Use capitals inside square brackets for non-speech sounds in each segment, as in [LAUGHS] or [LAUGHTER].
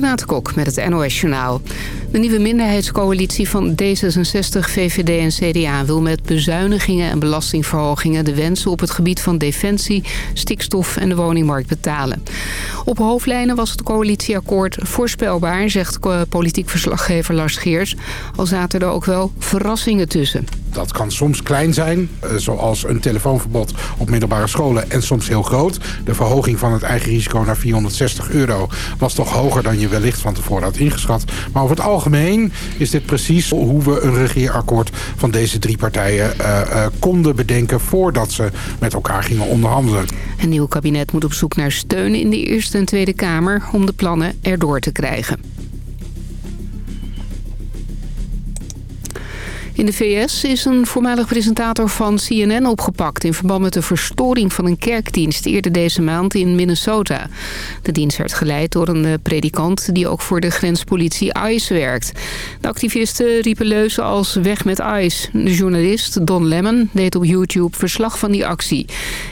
Renate Kok met het NOS Journaal. De nieuwe minderheidscoalitie van D66, VVD en CDA... wil met bezuinigingen en belastingverhogingen... de wensen op het gebied van defensie, stikstof en de woningmarkt betalen. Op hoofdlijnen was het coalitieakkoord voorspelbaar... zegt politiek verslaggever Lars Geers. Al zaten er ook wel verrassingen tussen. Dat kan soms klein zijn, eh, zoals een telefoonverbod op middelbare scholen... en soms heel groot. De verhoging van het eigen risico naar 460 euro was toch hoger dan je wellicht van tevoren had ingeschat. Maar over het algemeen is dit precies hoe we een regeerakkoord van deze drie partijen uh, uh, konden bedenken voordat ze met elkaar gingen onderhandelen. Een nieuw kabinet moet op zoek naar steun in de Eerste en Tweede Kamer om de plannen erdoor te krijgen. In de VS is een voormalig presentator van CNN opgepakt... in verband met de verstoring van een kerkdienst eerder deze maand in Minnesota. De dienst werd geleid door een eh, predikant die ook voor de grenspolitie ICE werkt. De activisten riepen leuzen als weg met ICE. De journalist Don Lemon deed op YouTube verslag van die actie.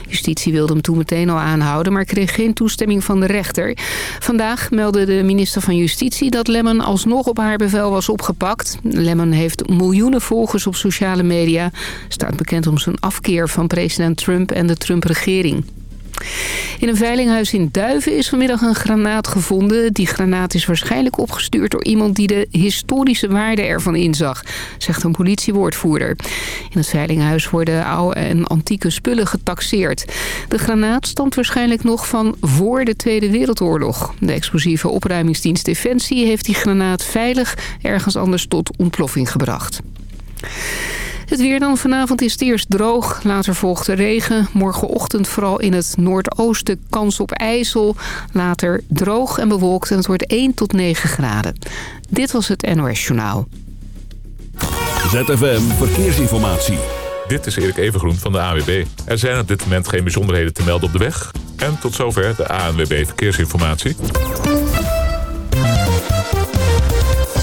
Justitie wilde hem toen meteen al aanhouden... maar kreeg geen toestemming van de rechter. Vandaag meldde de minister van Justitie dat Lemon alsnog op haar bevel was opgepakt. Lemon heeft miljoenen volgers op sociale media... staat bekend om zijn afkeer van president Trump en de Trump-regering. In een veilinghuis in Duiven is vanmiddag een granaat gevonden. Die granaat is waarschijnlijk opgestuurd door iemand die de historische waarde ervan inzag, zegt een politiewoordvoerder. In het veilinghuis worden oude en antieke spullen getaxeerd. De granaat stamt waarschijnlijk nog van voor de Tweede Wereldoorlog. De explosieve opruimingsdienst Defensie heeft die granaat veilig ergens anders tot ontploffing gebracht. Het weer dan vanavond is het eerst droog, later volgt de regen. Morgenochtend vooral in het noordoosten kans op ijzel. Later droog en bewolkt en het wordt 1 tot 9 graden. Dit was het NOS Journaal. ZFM Verkeersinformatie. Dit is Erik Evengroen van de AWB. Er zijn op dit moment geen bijzonderheden te melden op de weg. En tot zover de ANWB Verkeersinformatie.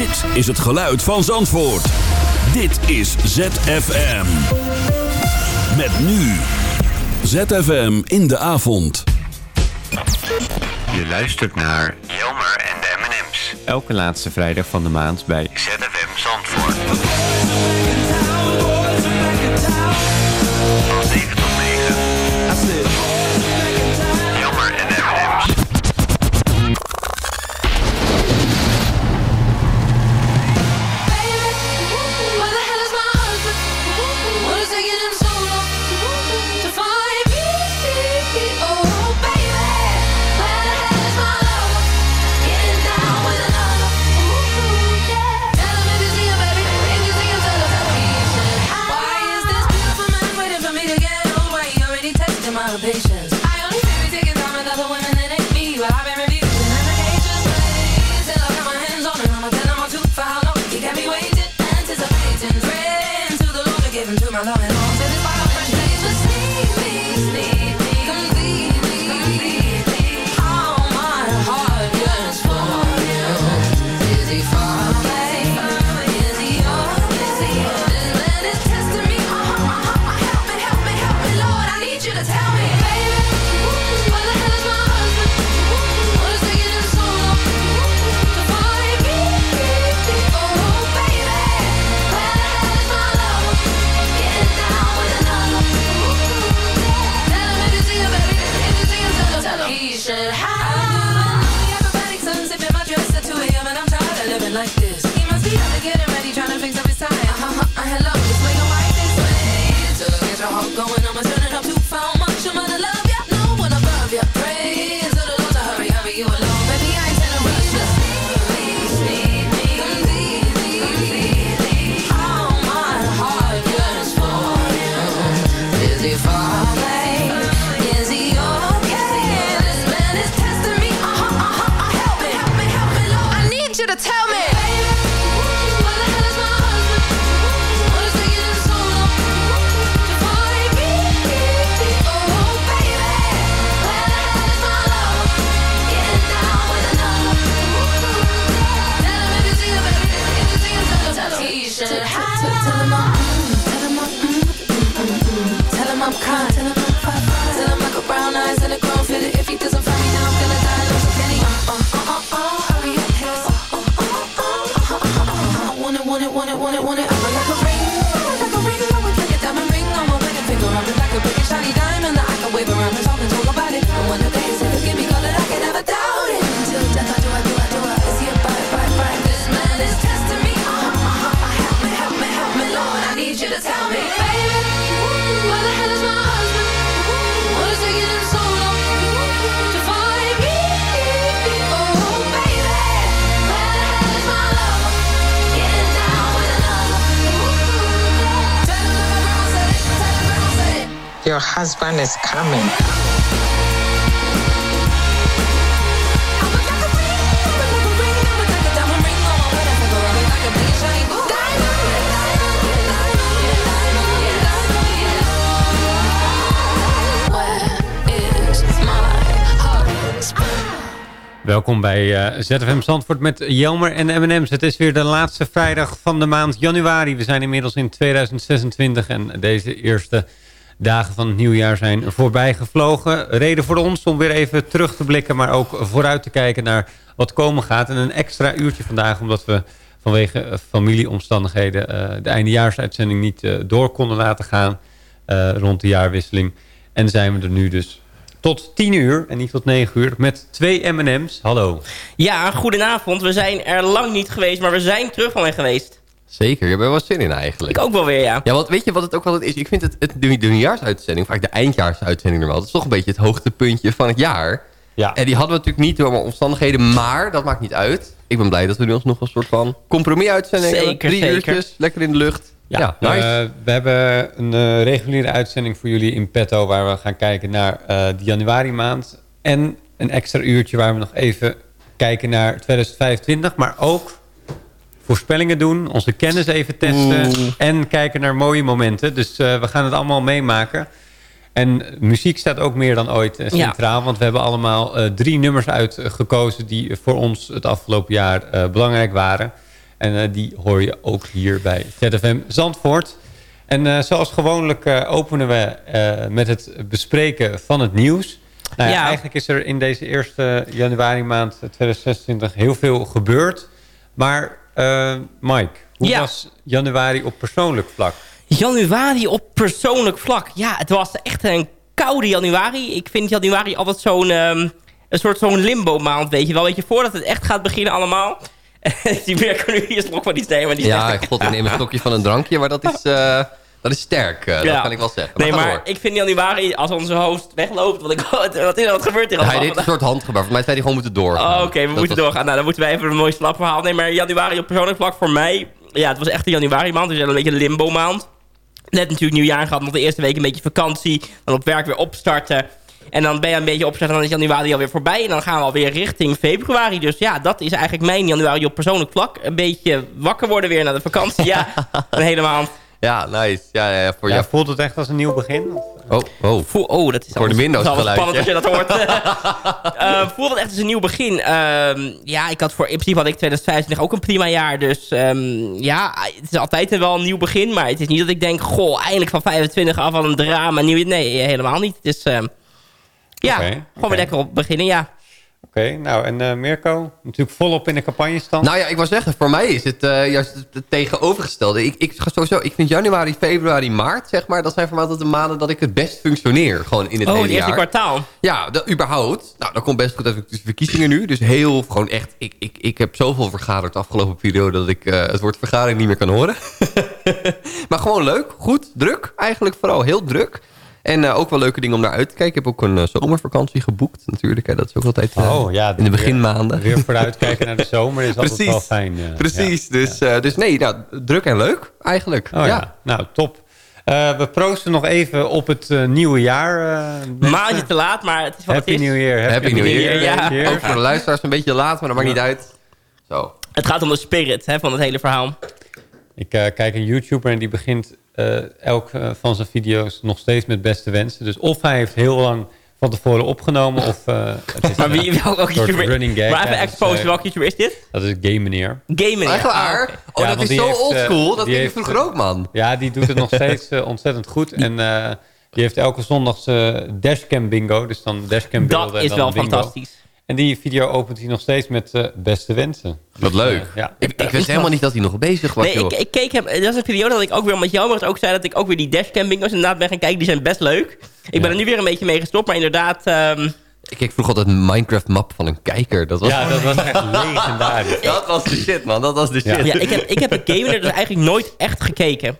Dit is het geluid van Zandvoort. Dit is ZFM. Met nu. ZFM in de avond. Je luistert naar Jelmer en de M&M's. Elke laatste vrijdag van de maand bij ZFM Zandvoort. la vez. Where is husband? Welkom bij eh, ZFM Zandvoort met Jelmer en M&M's. Het is weer de laatste vrijdag van de maand januari. We zijn inmiddels in 2026 en deze eerste dagen van het nieuwjaar zijn voorbij gevlogen. Reden voor ons om weer even terug te blikken, maar ook vooruit te kijken naar wat komen gaat. En een extra uurtje vandaag, omdat we vanwege familieomstandigheden eh, de eindejaarsuitzending niet eh, door konden laten gaan eh, rond de jaarwisseling. En zijn we er nu dus tot 10 uur en niet tot 9 uur met twee M&M's. Hallo. Ja, goedenavond. We zijn er lang niet geweest, maar we zijn terug van geweest. Zeker, je hebt er wel zin in eigenlijk. Ik ook wel weer, ja. Ja, want weet je wat het ook altijd is? Ik vind het, het de, de nieuwjaarsuitzending, vaak de eindjaarsuitzending normaal, dat is toch een beetje het hoogtepuntje van het jaar. Ja. En die hadden we natuurlijk niet door allemaal omstandigheden, maar dat maakt niet uit. Ik ben blij dat we nu alsnog een soort van compromis-uitzending hebben. Zeker, Drie zeker. uurtjes, lekker in de lucht. Ja, nice. eh, we hebben een eh, reguliere uitzending voor jullie in petto... waar we gaan kijken naar eh, de januari maand. En een extra uurtje waar we nog even kijken naar 2025. Maar ook voorspellingen doen, onze kennis even testen... en kijken naar mooie momenten. Dus eh, we gaan het allemaal meemaken. En muziek staat ook meer dan ooit eh, centraal. Want we hebben allemaal eh, drie nummers uitgekozen... die voor ons het afgelopen jaar eh, belangrijk waren... En eh, die hoor je ook hier bij ZFM Zandvoort. En eh, zoals gewoonlijk eh, openen we eh, met het bespreken van het nieuws. Nou ja, Ja. Eigenlijk is er in deze eerste januari maand 2026 heel veel gebeurd. Maar eh, Mike, hoe Ja. was januari op persoonlijk vlak? Januari op persoonlijk vlak. Ja, het was echt een koude januari. Ik vind januari altijd zo'n ehm, een soort zo'n limbo maand, weet je wel. Weet je, voordat het echt gaat beginnen allemaal. [LAUGHS] Die meer kan nu hier slok van iets nemen. maar Die Ja, god, ik neem een slokje van een drankje, maar dat is, [LAUGHS] eh, dat is sterk. eh, Ja. Dat kan ik wel zeggen. Maar Nee, maar door. ik vind januari, als onze host wegloopt... Wat, ik, wat, wat, is er- wat gebeurt Hij allemaal? deed een soort handgebaar. Voor mij zei hij gewoon moeten doorgaan. Oh, Oké, we Dat moeten was- doorgaan. Nou, dan moeten wij even een mooi slap verhaal. Nee, maar januari op persoonlijk vlak voor mij... Ja, het was echt een januari maand. Dus een beetje een limbo maand. Net natuurlijk nieuwjaar gehad. Nog de eerste week een beetje vakantie. Dan op werk weer opstarten. En dan ben je een beetje opstarten. En dan is januari alweer voorbij. En dan gaan we alweer richting februari. Dus ja, dat is eigenlijk mijn januari op persoonlijk vlak. Een beetje wakker worden weer na de vakantie. Ja, [LAUGHS] een hele maand. Ja, nice. Ja, ja, voor Ja, jou. voelt het echt als een nieuw begin? Oh, oh. Voel, oh, dat is Voor de altijd- Windows dat geluidje. spannend als je dat hoort. [LAUGHS] [LAUGHS] Eh voel het echt als een nieuw begin. Ehm, ja, ik had voor, in principe had ik 2025 ook een prima jaar. Dus ehm, ja, het is altijd wel een nieuw begin. Maar het is niet dat ik denk, goh, eindelijk van 25 af al een drama. Nieuw, nee, helemaal niet. Het is, ehm, ja, gewoon weer lekker op beginnen, ja. Oké, nou en eh, Mirko? Natuurlijk volop in de campagnestand. Nou ja, ik wou zeggen, voor mij is het eh, juist het, tegenovergestelde. Ik, ik, ga sowieso, ik vind januari, februari, maart, zeg maar... dat zijn voor mij altijd de maanden dat ik het best functioneer. Gewoon in het Oh, hele het eerste jaar. kwartaal. Ja, dat, überhaupt. Nou, dat komt best goed uit de verkiezingen nu. Dus heel, gewoon echt... Ik, ik, ik heb zoveel vergaderd de afgelopen periode... dat ik eh, het woord vergadering niet meer kan horen. [LAUGHS] maar gewoon leuk, goed, druk. Eigenlijk vooral heel druk. En eh, ook wel leuke dingen om naar uit te kijken. Ik heb ook een eh, zomervakantie geboekt natuurlijk. Hè. Dat is ook altijd eh, Oh, ja, in de weer- beginmaanden. Weer vooruitkijken naar de [LAUGHS] zomer is altijd wel fijn. Precies, ja. dus, eh, dus nee, nou, druk en leuk eigenlijk. Oh, ja. nou top. Eh, we proosten nog even op het nieuwe jaar. eh, mensen. Maandje te laat, maar het is wat Happy het is. New Year. Happy New Year. ja. Ook voor de luisteraars een beetje laat, maar dat maakt niet uit. Zo. Het gaat om de spirit hè, van het hele verhaal. Ik eh, kijk een YouTuber en die begint eh, elk eh, van zijn video's nog steeds met beste wensen. Dus of hij heeft heel lang van tevoren opgenomen of... eh, het is [LAUGHS] Maar wie, welke soort YouTuber... running gag. Maar even Ja, expose, eh, welke YouTuber is dit? Dat is Game Meneer. Game Meneer. Echt waar? Ah. Oh, Ja, dat is zo heeft, oldschool. Dat je heeft, vroeger ook, man. Ja, die doet het nog [LAUGHS] steeds ontzettend goed. En eh, die heeft elke zondag zijn dashcam bingo. Dus dan dashcam beelden Dat en is dan wel bingo. fantastisch. En die video opent hij nog steeds met eh, beste wensen. Wat Dus, leuk. eh, ja. Ik, ik wist helemaal niet dat hij nog bezig was, Nee, ik, ik keek hem... Dat is een periode dat ik ook weer met jou het ook zei... dat ik ook weer die dashcam bingo's inderdaad ben gaan kijken. Die zijn best leuk. Ik ben er nu weer een beetje mee gestopt. Maar inderdaad... ehm, Ik keek vroeger altijd een Minecraft-map van een kijker. Dat was, ja, dat was echt legendarisch. [LAUGHS] dat was de shit, man. Dat was de Ja. shit. ja, ik heb, ik heb het Game Meneer dus eigenlijk nooit echt gekeken.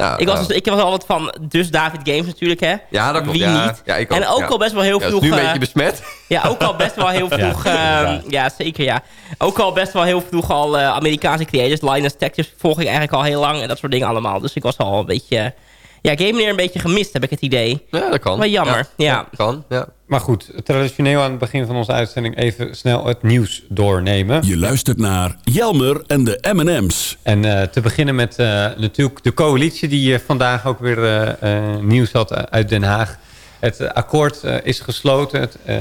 Ja, Ik was, dus, ik was altijd van... Dus David Games natuurlijk, hè? Ja, dat klopt. Wie ja. niet? Ja, ik en ook ja. al best wel heel dat vroeg... nu een eh, beetje besmet. [LAUGHS] Ja, ook al best wel heel [LAUGHS] vroeg. Ja, Ja, zeker ja. Ook al best wel heel vroeg al eh, Amerikaanse creators. Linus Texas volg ik eigenlijk al heel lang. En dat soort dingen allemaal. Dus ik was al een beetje... ja, Game Meneer een beetje gemist, heb ik het idee. Ja, dat kan. Wel jammer, ja. Kan, ja. Maar goed, traditioneel aan het begin van onze uitzending even snel het nieuws doornemen. Je luistert naar Jelmer en de M&M's. En eh, te beginnen met eh, natuurlijk de coalitie die eh, vandaag ook weer eh, eh, nieuws had uit Den Haag. Het akkoord is gesloten. Het, eh,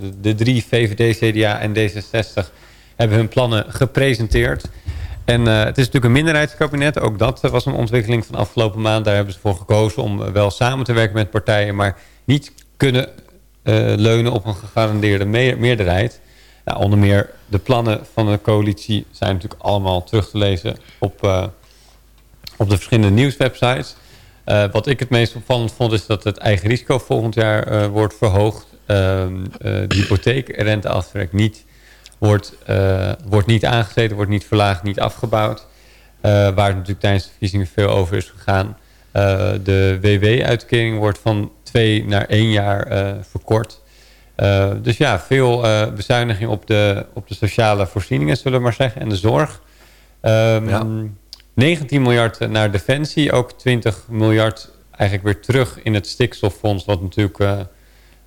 de, de drie VVD, CDA en D66 hebben hun plannen gepresenteerd. En eh, het is natuurlijk een minderheidskabinet. Ook dat eh, was een ontwikkeling van afgelopen maand. Daar hebben ze voor gekozen om eh, wel samen te werken met partijen... maar niet kunnen leunen op een gegarandeerde me- meerderheid. Nou, onder meer de plannen van de coalitie zijn natuurlijk allemaal terug te lezen op, op de verschillende nieuwswebsites. Wat ik het meest opvallend vond is dat het eigen risico volgend jaar wordt verhoogd. Ehm, eh, de hypotheekrenteaftrek niet, wordt, eh, wordt niet aangezeten, wordt niet verlaagd, niet afgebouwd. Eh, waar het natuurlijk tijdens de verkiezingen veel over is gegaan. Eh, de WW-uitkering wordt van twee naar één jaar verkort. Dus ja, veel bezuiniging op de, op de sociale voorzieningen, zullen we maar zeggen, en de zorg. Ehm, Ja. 19 miljard naar Defensie, ook 20 miljard eigenlijk weer terug in het stikstoffonds, wat natuurlijk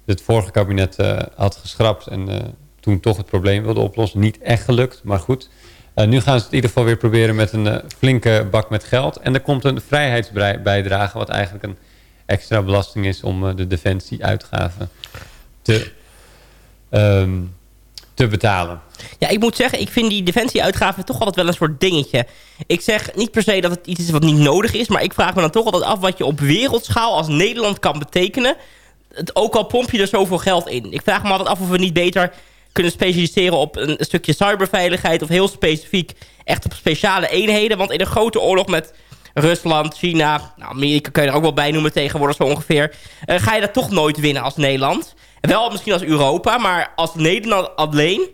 het vorige kabinet had geschrapt en toen toch het probleem wilde oplossen. Niet echt gelukt, maar goed. Eh, nu gaan ze het in ieder geval weer proberen met een eh, flinke bak met geld. En er komt een vrijheidsbijdrage, wat eigenlijk een extra belasting is om eh, de defensieuitgaven te, ehm, te betalen. Ja, ik moet zeggen, ik vind die defensieuitgaven toch altijd wel een soort dingetje. Ik zeg niet per se dat het iets is wat niet nodig is... maar ik vraag me dan toch altijd af wat je op wereldschaal als Nederland kan betekenen. Het, ook al pomp je er zoveel geld in. Ik vraag me altijd af of we niet beter kunnen specialiseren op een stukje cyberveiligheid... of heel specifiek echt op speciale eenheden. Want in een grote oorlog met Rusland, China... Nou, Amerika kun je er ook wel bij noemen tegenwoordig zo ongeveer... eh, ga je dat toch nooit winnen als Nederland. Wel misschien als Europa, maar als Nederland alleen...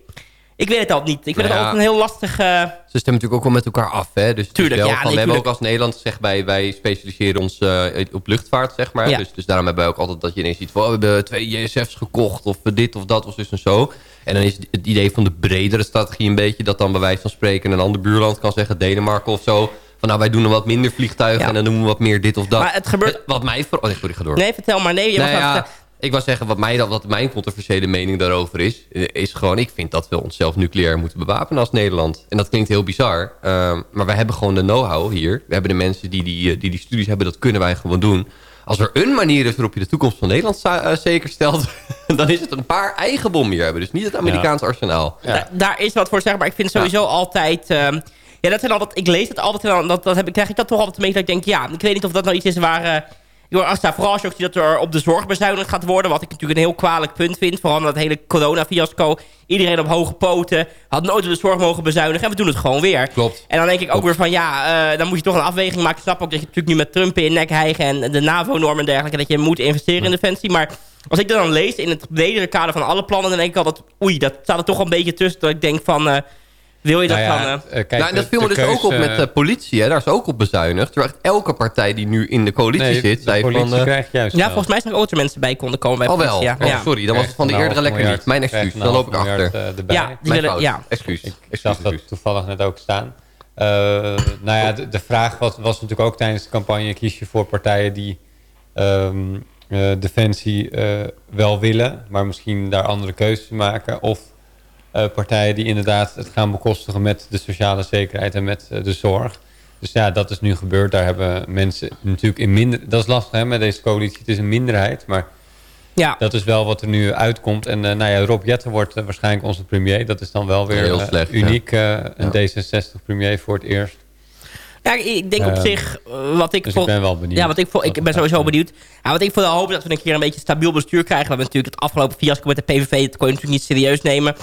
Ik weet het altijd niet. Ik vind Nou het ja. altijd een heel lastig... eh, Ze stemmen natuurlijk ook wel met elkaar af. Hè? Dus Tuurlijk, wel ja, van, nee, we hebben ook als Nederland gezegd, wij, wij specialiseren ons eh, op luchtvaart, zeg maar. Ja. Dus, dus daarom hebben wij ook altijd dat je ineens ziet van... oh, we hebben twee JSF's gekocht of dit of dat of dus en zo. En dan is het- idee van de bredere strategie een beetje... dat dan bij wijze van spreken een ander buurland kan zeggen... Denemarken of zo... van nou, wij doen er wat minder vliegtuigen... Ja. en dan doen we wat meer dit of dat. Maar het gebeurt- Wat mij voor... Oh, nee, sorry, ga door. nee, vertel maar. Nee, je Nou mag ja, ik wou zeggen, wat, mij, wat mijn controversiële mening daarover is... eh, is gewoon, ik vind dat we onszelf nucleair moeten bewapenen als Nederland. En dat klinkt heel bizar. ehm, maar wij hebben gewoon de know-how hier. We hebben de mensen die die, eh, die die studies hebben, dat kunnen wij gewoon doen. Als er een manier is waarop je de toekomst van Nederland eh, zeker stelt... [LAUGHS] dan is het een paar eigen bommen hier hebben. Dus niet het Amerikaans arsenaal. Da- daar is wat voor zeg, maar ik vind het sowieso altijd... ehm, ja, dat zijn altijd, ik lees het altijd en dan, dat, dat heb, ik- krijg ik dat toch altijd mee dat ik denk... ja, ik weet niet of dat nou iets is waar... eh ook ziet dat er op de zorg bezuinigd gaat worden... wat ik natuurlijk een heel kwalijk punt vind... vooral met dat hele corona-fiasco. Iedereen op hoge poten. Had nooit op de zorg mogen bezuinigen. En we doen het gewoon weer. Klopt. En dan denk ik ook weer van ja, eh, dan moet je toch een afweging maken. Ik snap ook dat je natuurlijk nu met Trump in nek hijgen... en de NAVO-norm en dergelijke... dat je moet investeren in defensie. Maar als ik dat dan lees in het bredere kader van alle plannen... dan denk ik altijd, oei, dat staat er toch een beetje tussen... dat ik denk van, eh, wil je dat Nou ja, dan... eh, eh, kijk, nou, en dat viel me dus ook op met de politie. Hè? Daar is ook op bezuinigd. Terwijl elke partij die nu in de coalitie Nee, zit... de politie van... eh, krijgt juist ja, wel. volgens mij zijn er ook mensen bij konden komen. Bij Oh wel, politie, ja. oh, ja. sorry, dan was het van de eerdere lekker niet. Mijn excuus, dan loop ik achter. miljard, eh, erbij. Ja, die Mijn willen, ja. Excuus. Ik, zag dat toevallig net ook staan. Eh, nou ja, de, de vraag was, was natuurlijk ook tijdens de campagne... kies je voor partijen die ehm, eh, defensie eh, wel willen... maar misschien daar andere keuzes maken... of eh, partijen die inderdaad het gaan bekostigen met de sociale zekerheid en met eh, de zorg. Dus ja, dat is nu gebeurd. Daar hebben mensen natuurlijk in minder... Dat is lastig hè, met deze coalitie. Het is een minderheid, maar Ja. dat is wel wat er nu uitkomt. En eh, nou ja, Rob Jetten wordt eh, waarschijnlijk onze premier. Dat is dan wel weer Heel eh, slecht, uniek. eh, een D66 premier voor het eerst. Ja, ik- denk op Eh, zich, eh, wat ik... dus ik ben wel benieuwd Ja, wat ik, ik ben sowieso benieuwd. Ja, wat ik vooral hoop dat we een keer een beetje stabiel bestuur krijgen. We hebben natuurlijk het afgelopen fiasco met de PVV. Dat kon je natuurlijk niet serieus nemen.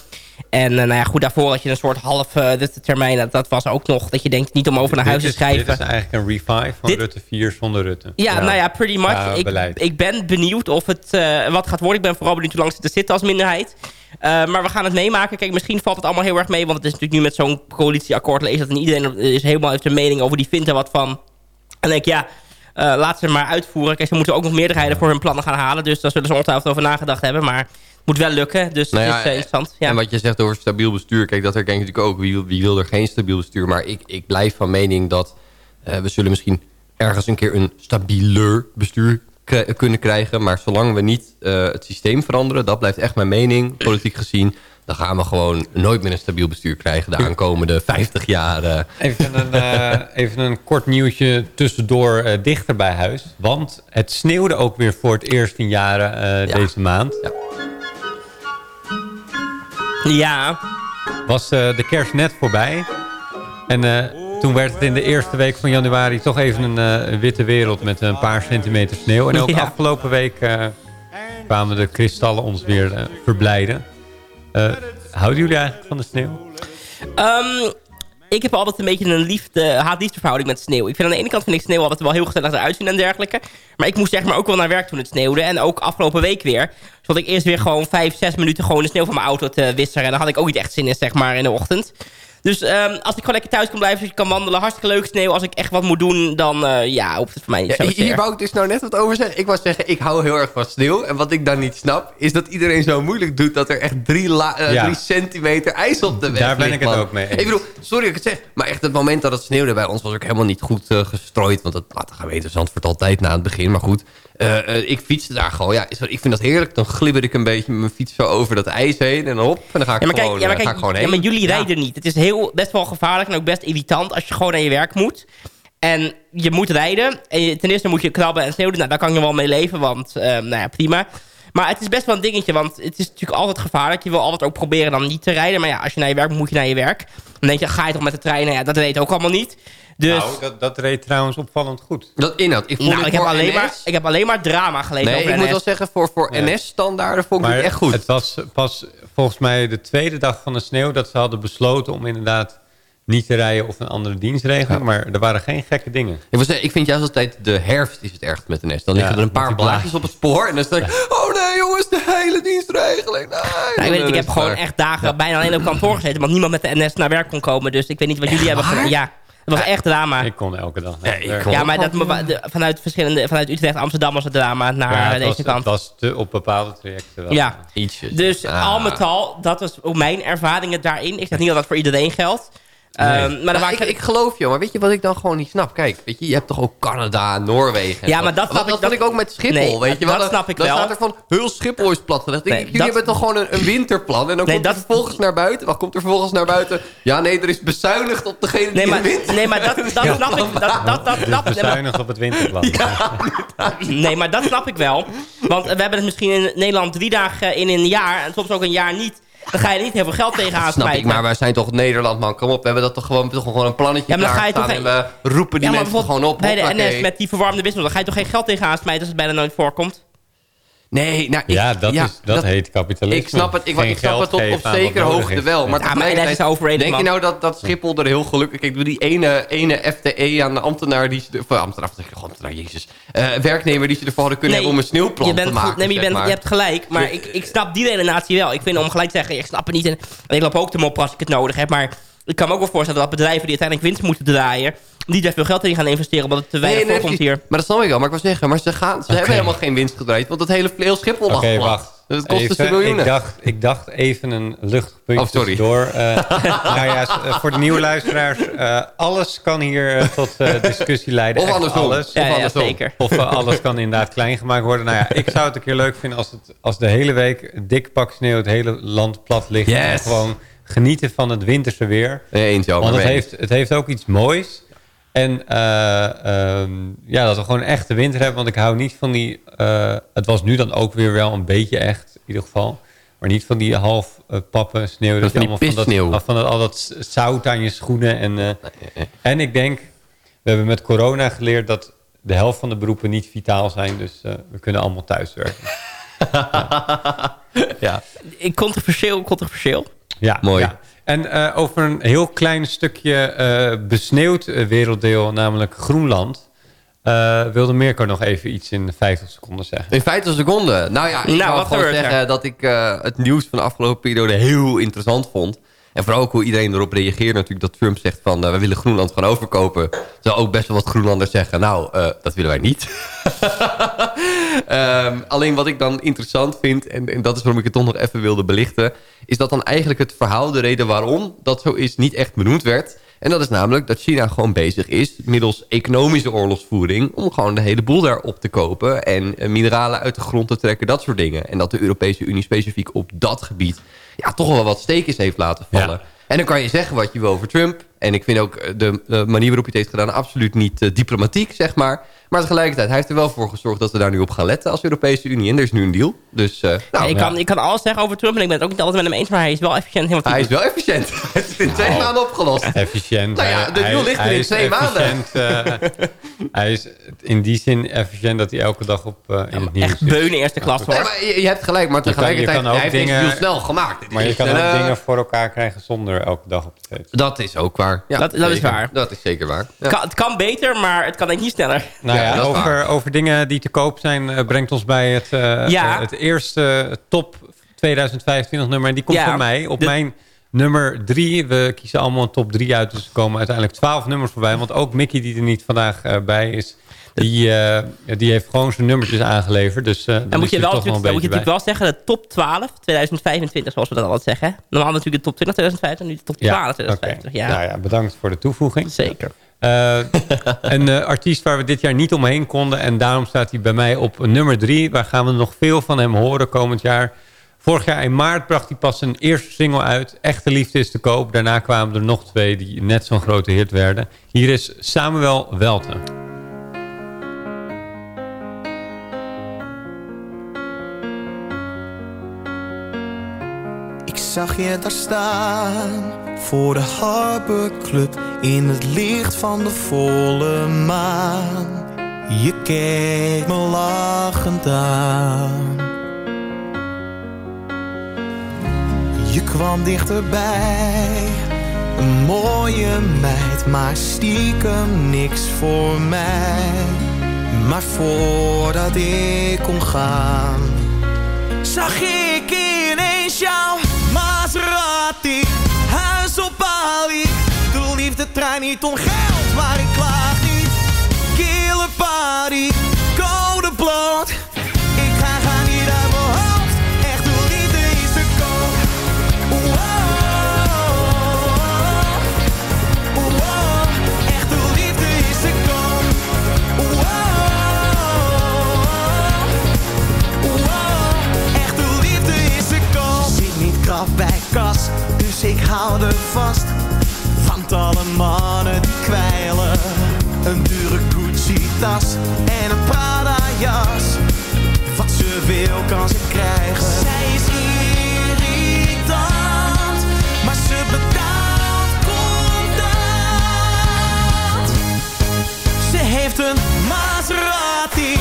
En eh, nou ja, goed, daarvoor had je een soort half eh, de termijn. Dat, dat was ook nog dat je denkt niet om over naar huis te schrijven. Dit is eigenlijk een revive van Dit- Rutte 4 zonder Rutte. Ja, nou ja, pretty much. Ja, ik, ik ben benieuwd of het eh, wat gaat worden. Ik ben vooral benieuwd hoe lang ze er zitten als minderheid. Maar we gaan het meemaken. Kijk, misschien valt het allemaal heel erg mee. Want het is natuurlijk nu met zo'n coalitieakkoord lezen... dat en iedereen is helemaal heeft een mening over. Die vindt er wat van. En denk ik, ja, laat ze maar uitvoeren. Kijk, ze moeten ook nog meerderheden voor hun plannen gaan halen. Dus daar zullen ze ongetwijfeld over nagedacht hebben. Maar moet wel lukken. Dus Nou is eh, interessant. Ja. En wat je zegt over stabiel bestuur, kijk, dat herken ik natuurlijk ook. Wie, wil- wie wil er geen stabiel bestuur? Maar ik, ik blijf van mening dat eh, we zullen misschien ergens een keer een stabieler bestuur kunnen krijgen. Maar zolang we niet eh, het systeem veranderen, dat blijft echt mijn mening, politiek gezien. Dan gaan we gewoon nooit meer een stabiel bestuur krijgen de aankomende 50 jaar. Even een, eh, even een kort nieuwtje tussendoor eh, dichter bij huis. Want het sneeuwde ook weer voor het eerst in jaren eh, deze maand. Ja. Was eh, de kerst net voorbij. En eh, toen werd het in de eerste week van januari toch even een eh, witte wereld met een paar centimeter sneeuw. En ook Ja. afgelopen week kwamen de kristallen ons weer verblijden. Houden jullie eigenlijk van de sneeuw? Ehm, ik heb altijd een beetje een liefde, haat-liefde verhouding met sneeuw. Ik vind aan de ene kant vind ik sneeuw altijd wel heel gezellig eruit zien en dergelijke. Maar ik moest zeg maar ook wel naar werk toen het sneeuwde. En ook afgelopen week weer. Zodat ik eerst weer gewoon vijf, zes minuten gewoon de sneeuw van mijn auto te wisseren. En dan had ik ook niet echt zin in, zeg maar, in de ochtend. Dus ehm, als ik gewoon lekker thuis kan blijven, dus ik kan wandelen, hartstikke leuk sneeuw. Als ik echt wat moet doen, dan eh, ja, hoeft het voor mij niet Ja, hier wou ik dus nou net wat over zeggen. Ik wou zeggen, ik hou heel erg van sneeuw. En wat ik dan niet snap, is dat iedereen zo moeilijk doet... dat er echt drie, la- eh, Ja. drie centimeter ijs op de weg Daar ben ligt, ik het man. ook mee eens. Ik bedoel, sorry dat ik het zeg, maar echt het moment dat het sneeuwde bij ons... was ook helemaal niet goed eh, gestrooid. Want dat laten gaan weten Zandvoort altijd na het begin. Maar goed, ik fietste daar gewoon. Ja, is- ik vind dat heerlijk. Dan glibber ik een beetje met mijn fiets zo over dat ijs heen. En dan hop, en dan ga ik Ja, maar kijk, gewoon, ja, maar kijk ga ik gewoon ja, heen. maar jullie rijden niet. Het is heel, best wel gevaarlijk en ook best irritant als je gewoon naar je werk moet. En je moet rijden. En je- ten eerste moet je krabben en sneeuwen. Nou, daar kan je wel mee leven, want eh, nou ja, prima. Maar het is best wel een dingetje, want het is natuurlijk altijd gevaarlijk. Je wil altijd ook proberen dan niet te rijden. Maar ja, als je naar je werk moet, moet je naar je werk. Dan denk je, ga je toch met de trein? Nou ja, dat weet ook allemaal niet. Dus, Nou, dat, dat reed trouwens opvallend goed. Dat inhoud. Ik, vond nou, ik, heb alleen NS maar, ik heb alleen maar drama gelezen Nee, over ik moet wel zeggen, voor, voor Ja. NS-standaarden vond ik Maar het echt goed. het was pas volgens mij de tweede dag van de sneeuw... dat ze hadden besloten om inderdaad niet te rijden of een andere dienstregeling. Maar er waren geen gekke dingen. Ik, ik vind juist altijd de herfst is het ergst met de nest. Dan liggen Ja, er een paar blaadjes op het spoor. En dan sta ik, oh nee jongens, de hele dienstregeling. Nee, Nou, ik, weet, het, ik heb gewoon echt dagen bijna alleen op kantoor gezeten. Want niemand met de NS naar werk kon komen. Dus ik weet niet wat jullie hebben gedaan. Ja, was echt drama. Ik kon elke dag Ja, ik werk. kon- Ja, maar dat, de- vanuit, verschillende, vanuit Utrecht, Amsterdam was het drama naar Ja, eh, het deze was, kant. Het was te, op bepaalde trajecten wel. ja, Ietsjes. dus Ah. al met al, dat was ook mijn ervaringen daarin. Ik zeg niet dat dat voor iedereen geldt. Ehm, maar dan Nou, ik, ik geloof je, maar weet je wat ik dan gewoon niet snap? Kijk, weet je, je hebt toch ook Canada, Noorwegen. en Ja, maar dat Wat- snap ik- Dat dat- ik ook met Schiphol, Nee, weet je dat wel. Dan- snap ik dan wel. staat er van, heel Schiphol is platgelegd. Ik Nee, jullie dat- hebben toch gewoon een, een winterplan? En dan Nee, komt er dat- vervolgens naar buiten. Wat komt er vervolgens naar buiten? Ja, nee, er is bezuinigd op degene die maar, de winter... nee, maar dat, [LAUGHS] dat snap ik. Dat, dat, dat, dat, bezuinigd op het winterplan. [LAUGHS] Nee, maar dat snap ik wel. Want we hebben het misschien in Nederland drie dagen in een jaar... en soms ook een jaar niet. Dan ga je niet heel veel geld tegenaan Snap ik, maar wij zijn toch Nederland, man. Kom op, we hebben dat toch gewoon, toch gewoon een plannetje Ja, maar dan ga je klaarstaan toch en we roepen die Ja, mensen gewoon op. Bij de. NS met die verwarmde wissel, dan ga je toch geen geld tegenaan smijten als het bijna nooit voorkomt? Nee, nou, ik, Ja, dat, is, dat, heet kapitalisme. Ik snap het, ik, ik snap het op, zekere hoogte is. wel. Maar Ja, maar is overrated, Denk je nou dat, dat Schiphol er heel gelukkig... Kijk, doe die ene, ene FTE aan de ambtenaar die ze... Of ambtenaar, zeg ik, ambtenaar, jezus. Eh, werknemer die ze ervoor hadden kunnen hebben om een sneeuwplan je bent te maken, nee, je, bent, maar. je hebt gelijk. Maar ik, ik snap die redenatie wel. Ik vind om gelijk te zeggen, ik snap het niet. En, en ik loop ook te moppen als ik het nodig heb. Maar ik kan me ook wel voorstellen dat bedrijven die uiteindelijk winst moeten draaien... niet daar veel geld in gaan investeren, omdat het te weinig Nee, nee, hier. Maar dat snap ik wel. Maar ik wil zeggen, maar ze, gaan, ze hebben helemaal geen winst gedraaid. Want het hele heel Schiphol lag Oké, plat. wacht. Dat kost dus miljoenen. Ik dacht, ik dacht even een luchtig puntje Oh, sorry. door. [LAUGHS] nou ja, eh, voor de nieuwe luisteraars. eh, alles kan hier eh, tot eh, discussie leiden. [LAUGHS] Of andersom. Alles. Ja, ja, andersom. zeker. Of eh, alles kan inderdaad klein gemaakt worden. Nou ja, ik zou het een keer leuk vinden als, het, als de hele week een dik pak sneeuw het hele land plat ligt. En gewoon genieten van het winterse weer. Nee, eens, Want maar het heeft, het heeft ook iets moois. En eh, ehm, ja, dat we gewoon een echte winter hebben. Want ik hou niet van die... eh, het was nu dan ook weer wel een beetje echt, in ieder geval. Maar niet van die half eh, pappen sneeuw. Dat je van die allemaal van dat, van dat, al dat zout aan je schoenen. En, eh, en ik denk, we hebben met corona geleerd dat de helft van de beroepen niet vitaal zijn. Dus eh, we kunnen allemaal thuiswerken. [LAUGHS] ja. Ik controversieel, controversieel. Ja, Mooi. ja. En eh, over een heel klein stukje eh, besneeuwd eh, werelddeel, namelijk Groenland... eh, wilde Mirko nog even iets in 50 seconden zeggen. In 50 seconden. Nou ja, ik Nou, gewoon er? zeggen dat ik eh, het nieuws van de afgelopen periode heel interessant vond. En vooral ook hoe iedereen erop reageert natuurlijk. Dat Trump zegt van, eh, we willen Groenland gaan overkopen. Terwijl ook best wel wat Groenlanders zeggen, nou, eh, dat willen wij niet. [LAUGHS] Ehm, alleen wat ik dan interessant vind, en, en dat is waarom ik het toch nog even wilde belichten... is dat dan eigenlijk het verhaal, de reden waarom dat zo is, niet echt benoemd werd... En dat is namelijk dat China gewoon bezig is... middels economische oorlogsvoering... om gewoon de hele boel daar op te kopen... en eh, mineralen uit de grond te trekken, dat soort dingen. En dat de Europese Unie specifiek op dat gebied... ja, toch wel wat steekjes heeft laten vallen. En dan kan je zeggen wat je wil over Trump. En ik vind ook eh, de, de manier waarop hij het heeft gedaan... absoluut niet eh, diplomatiek, zeg maar. Maar tegelijkertijd, hij heeft er wel voor gezorgd... dat we daar nu op gaan letten als Europese Unie. En er is nu een deal. Dus eh, nou, ik, kan, ik kan alles zeggen over Trump en ik ben het ook niet altijd met hem eens, maar hij is wel efficiënt. Helemaal hij is wel efficiënt. [LAUGHS] Het is in twee Nou. maanden opgelost. Efficiënt. Nou ja, Hij- de deal hij- ligt er hij in twee maanden. [LAUGHS] hij is in die zin efficiënt dat hij elke dag op eh, in het nieuws Echt beunen eerste klas hoor. Nee, maar je, je hebt gelijk, maar Je kan- je tegelijkertijd... kan ook hij heeft dingen- deal snel gemaakt. Maar je is kan ook dingen voor elkaar krijgen zonder elke dag op de tv. Dat is ook waar. Ja, Dat- dat is waar. Dat is zeker waar. Ja. Kan, het kan beter, maar het kan denk ik niet sneller. Nou Ja, over, over dingen die te koop zijn... eh, brengt ons bij het, eh, Ja. eh, het eerste top 2025 nummer. En die komt Ja, van mij op de- mijn nummer drie. We kiezen allemaal een top drie uit. Dus er komen uiteindelijk 12 nummers voorbij. Want ook Mickey, die er niet vandaag eh, bij is... Die, eh, die heeft gewoon zijn nummertjes aangeleverd. Dus eh Dan moet je, wel, een dan moet je natuurlijk wel zeggen, de top 12 2025, zoals we dat altijd zeggen. Normaal natuurlijk de top 20 2025, nu de top 12 2025. oké. Ja, Nou ja, bedankt voor de toevoeging. zeker. Eh, een artiest waar we dit jaar niet omheen konden. En daarom staat hij bij mij op nummer drie. Waar gaan we nog veel van hem horen komend jaar. Vorig jaar in maart bracht hij pas zijn eerste single uit. Echte Liefde is te koop. Daarna kwamen er nog twee die net zo'n grote hit werden. Hier is Samuel Welten. Zag je daar staan voor de Harbor Club in het licht van de volle maan. Je keek me lachend aan. Je kwam dichterbij, een mooie meid, maar stiekem niks voor mij. Maar voordat ik kon gaan, zag ik Maserati. Huis op Bali, de liefde trein niet om geld, maar ik ik hou er vast. Want alle mannen die kwijlen. Een dure Gucci-tas en een Prada-jas. Wat ze wil kan ze krijgen. Zij is irritant, maar ze betaalt contant. Ze heeft een Maserati,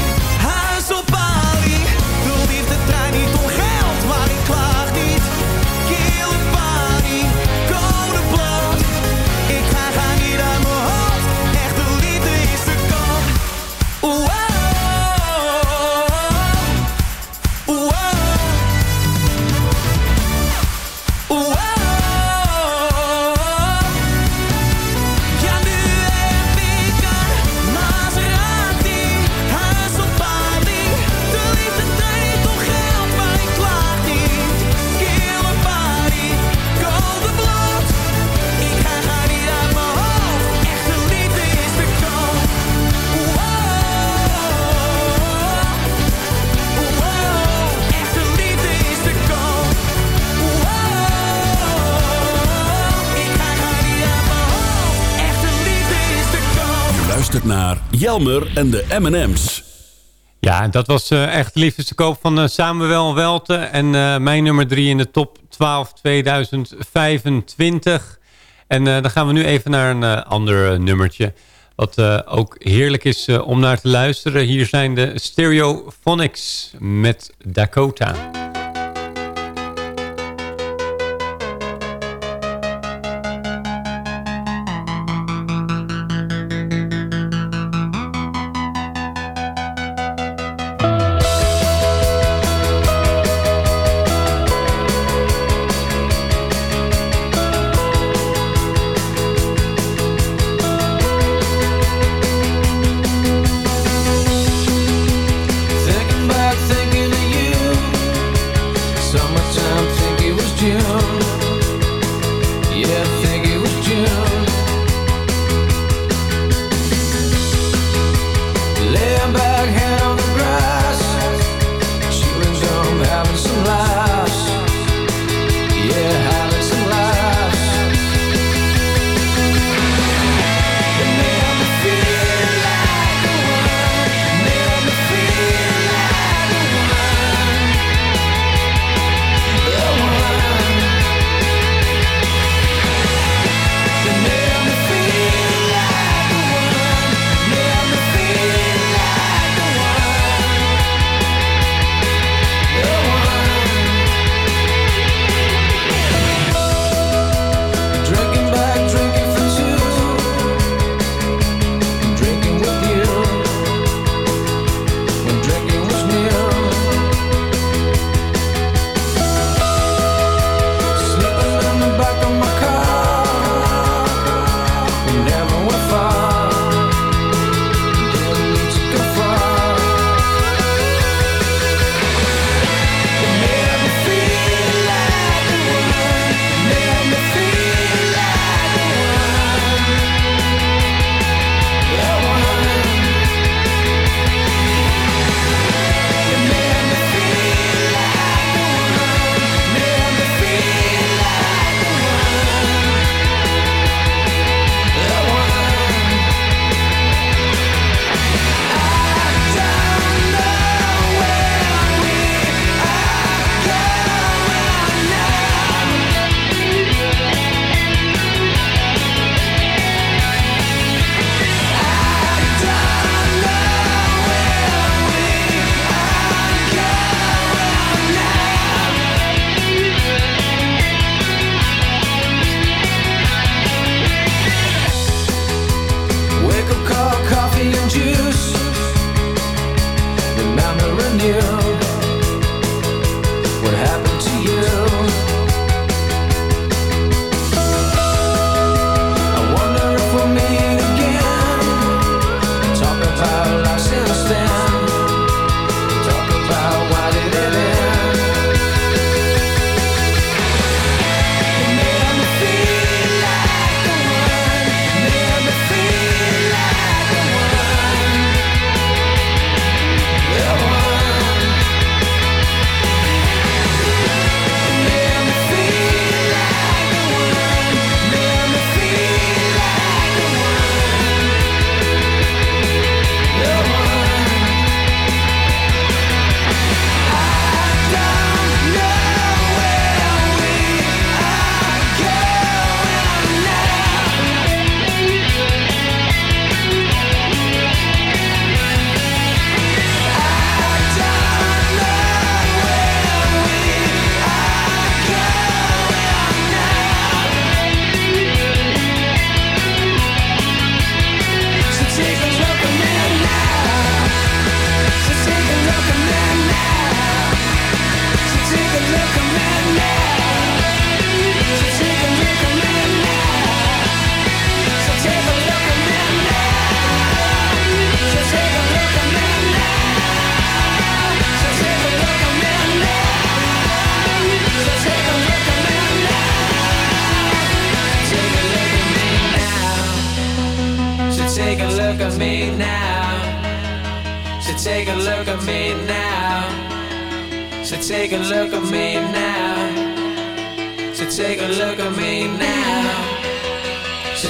Wow. En de M&M's. Ja, dat was eh, echt liefdes te koop van uh, Samuel Welte. En eh, mijn nummer 3 in de top 12 2025. En dan gaan we nu even naar een ander nummertje. Wat ook heerlijk is om naar te luisteren. Hier zijn de Stereophonics met Dakota.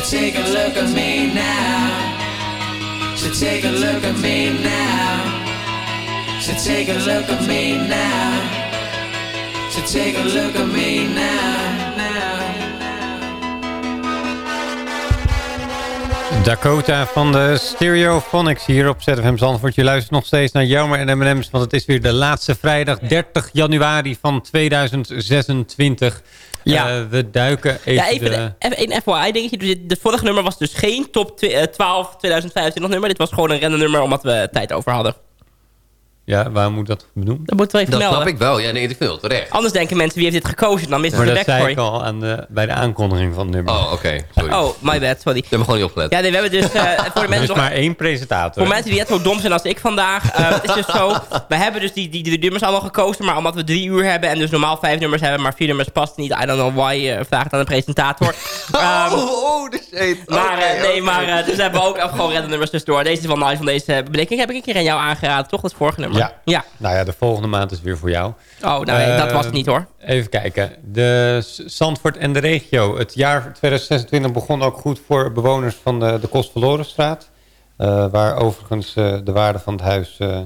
take a look at me now. So take a look at me now. So take a look at me now. So take a look at me now. now. Dakota van de Stereophonics hier op ZFM Zandvoort. Je luistert nog steeds naar Jammer en M&M's, want het is weer de laatste vrijdag 30 januari van 2026. Ja. Eh, we duiken even... Ja, even, de- even een FYI dingetje. Dus de vorige nummer was dus geen top tw- eh, 12 2025 nummer. Dit was gewoon een random nummer omdat we tijd over hadden. Ja, waar moet dat benoemen? Dat moeten we even Dat melden. snap ik wel. Ja, nee, ik vind het terecht. Anders denken mensen, wie heeft dit gekozen? Dan missen Maar ze de dat zei ik backstory. al aan de, bij de aankondiging van het nummer. Oh, oké. Sorry. Oh, my bad, sorry. Ik heb me gewoon niet opgelet. Ja, nee, we hebben dus... eh, voor de [LAUGHS] er mensen is nog, maar één presentator. Voor mensen die net zo dom zijn als ik vandaag. eh, het is dus zo. We hebben dus die, die, die nummers allemaal gekozen. Maar omdat we drie uur hebben. En dus normaal vijf nummers hebben. Maar vier nummers past niet. I don't know why. eh vraag het aan de presentator. [LAUGHS] Ehm, Oh, oh, de shit. maar nee, maar dus hebben we ook gewoon random nummers tussendoor. Deze is wel nice van deze bedenking. Heb ik een keer aan jou aangeraden, toch? Dat vorige nummer. Ja. Ja. Nou ja, de volgende maand is weer voor jou. Oh, nou, dat Eh, was het niet hoor. Even kijken. De Zandvoort en de regio. Het jaar 2026 begon ook goed voor bewoners van de, de Kostverlorenstraat. Eh, waar overigens eh, de waarde van het huis eh,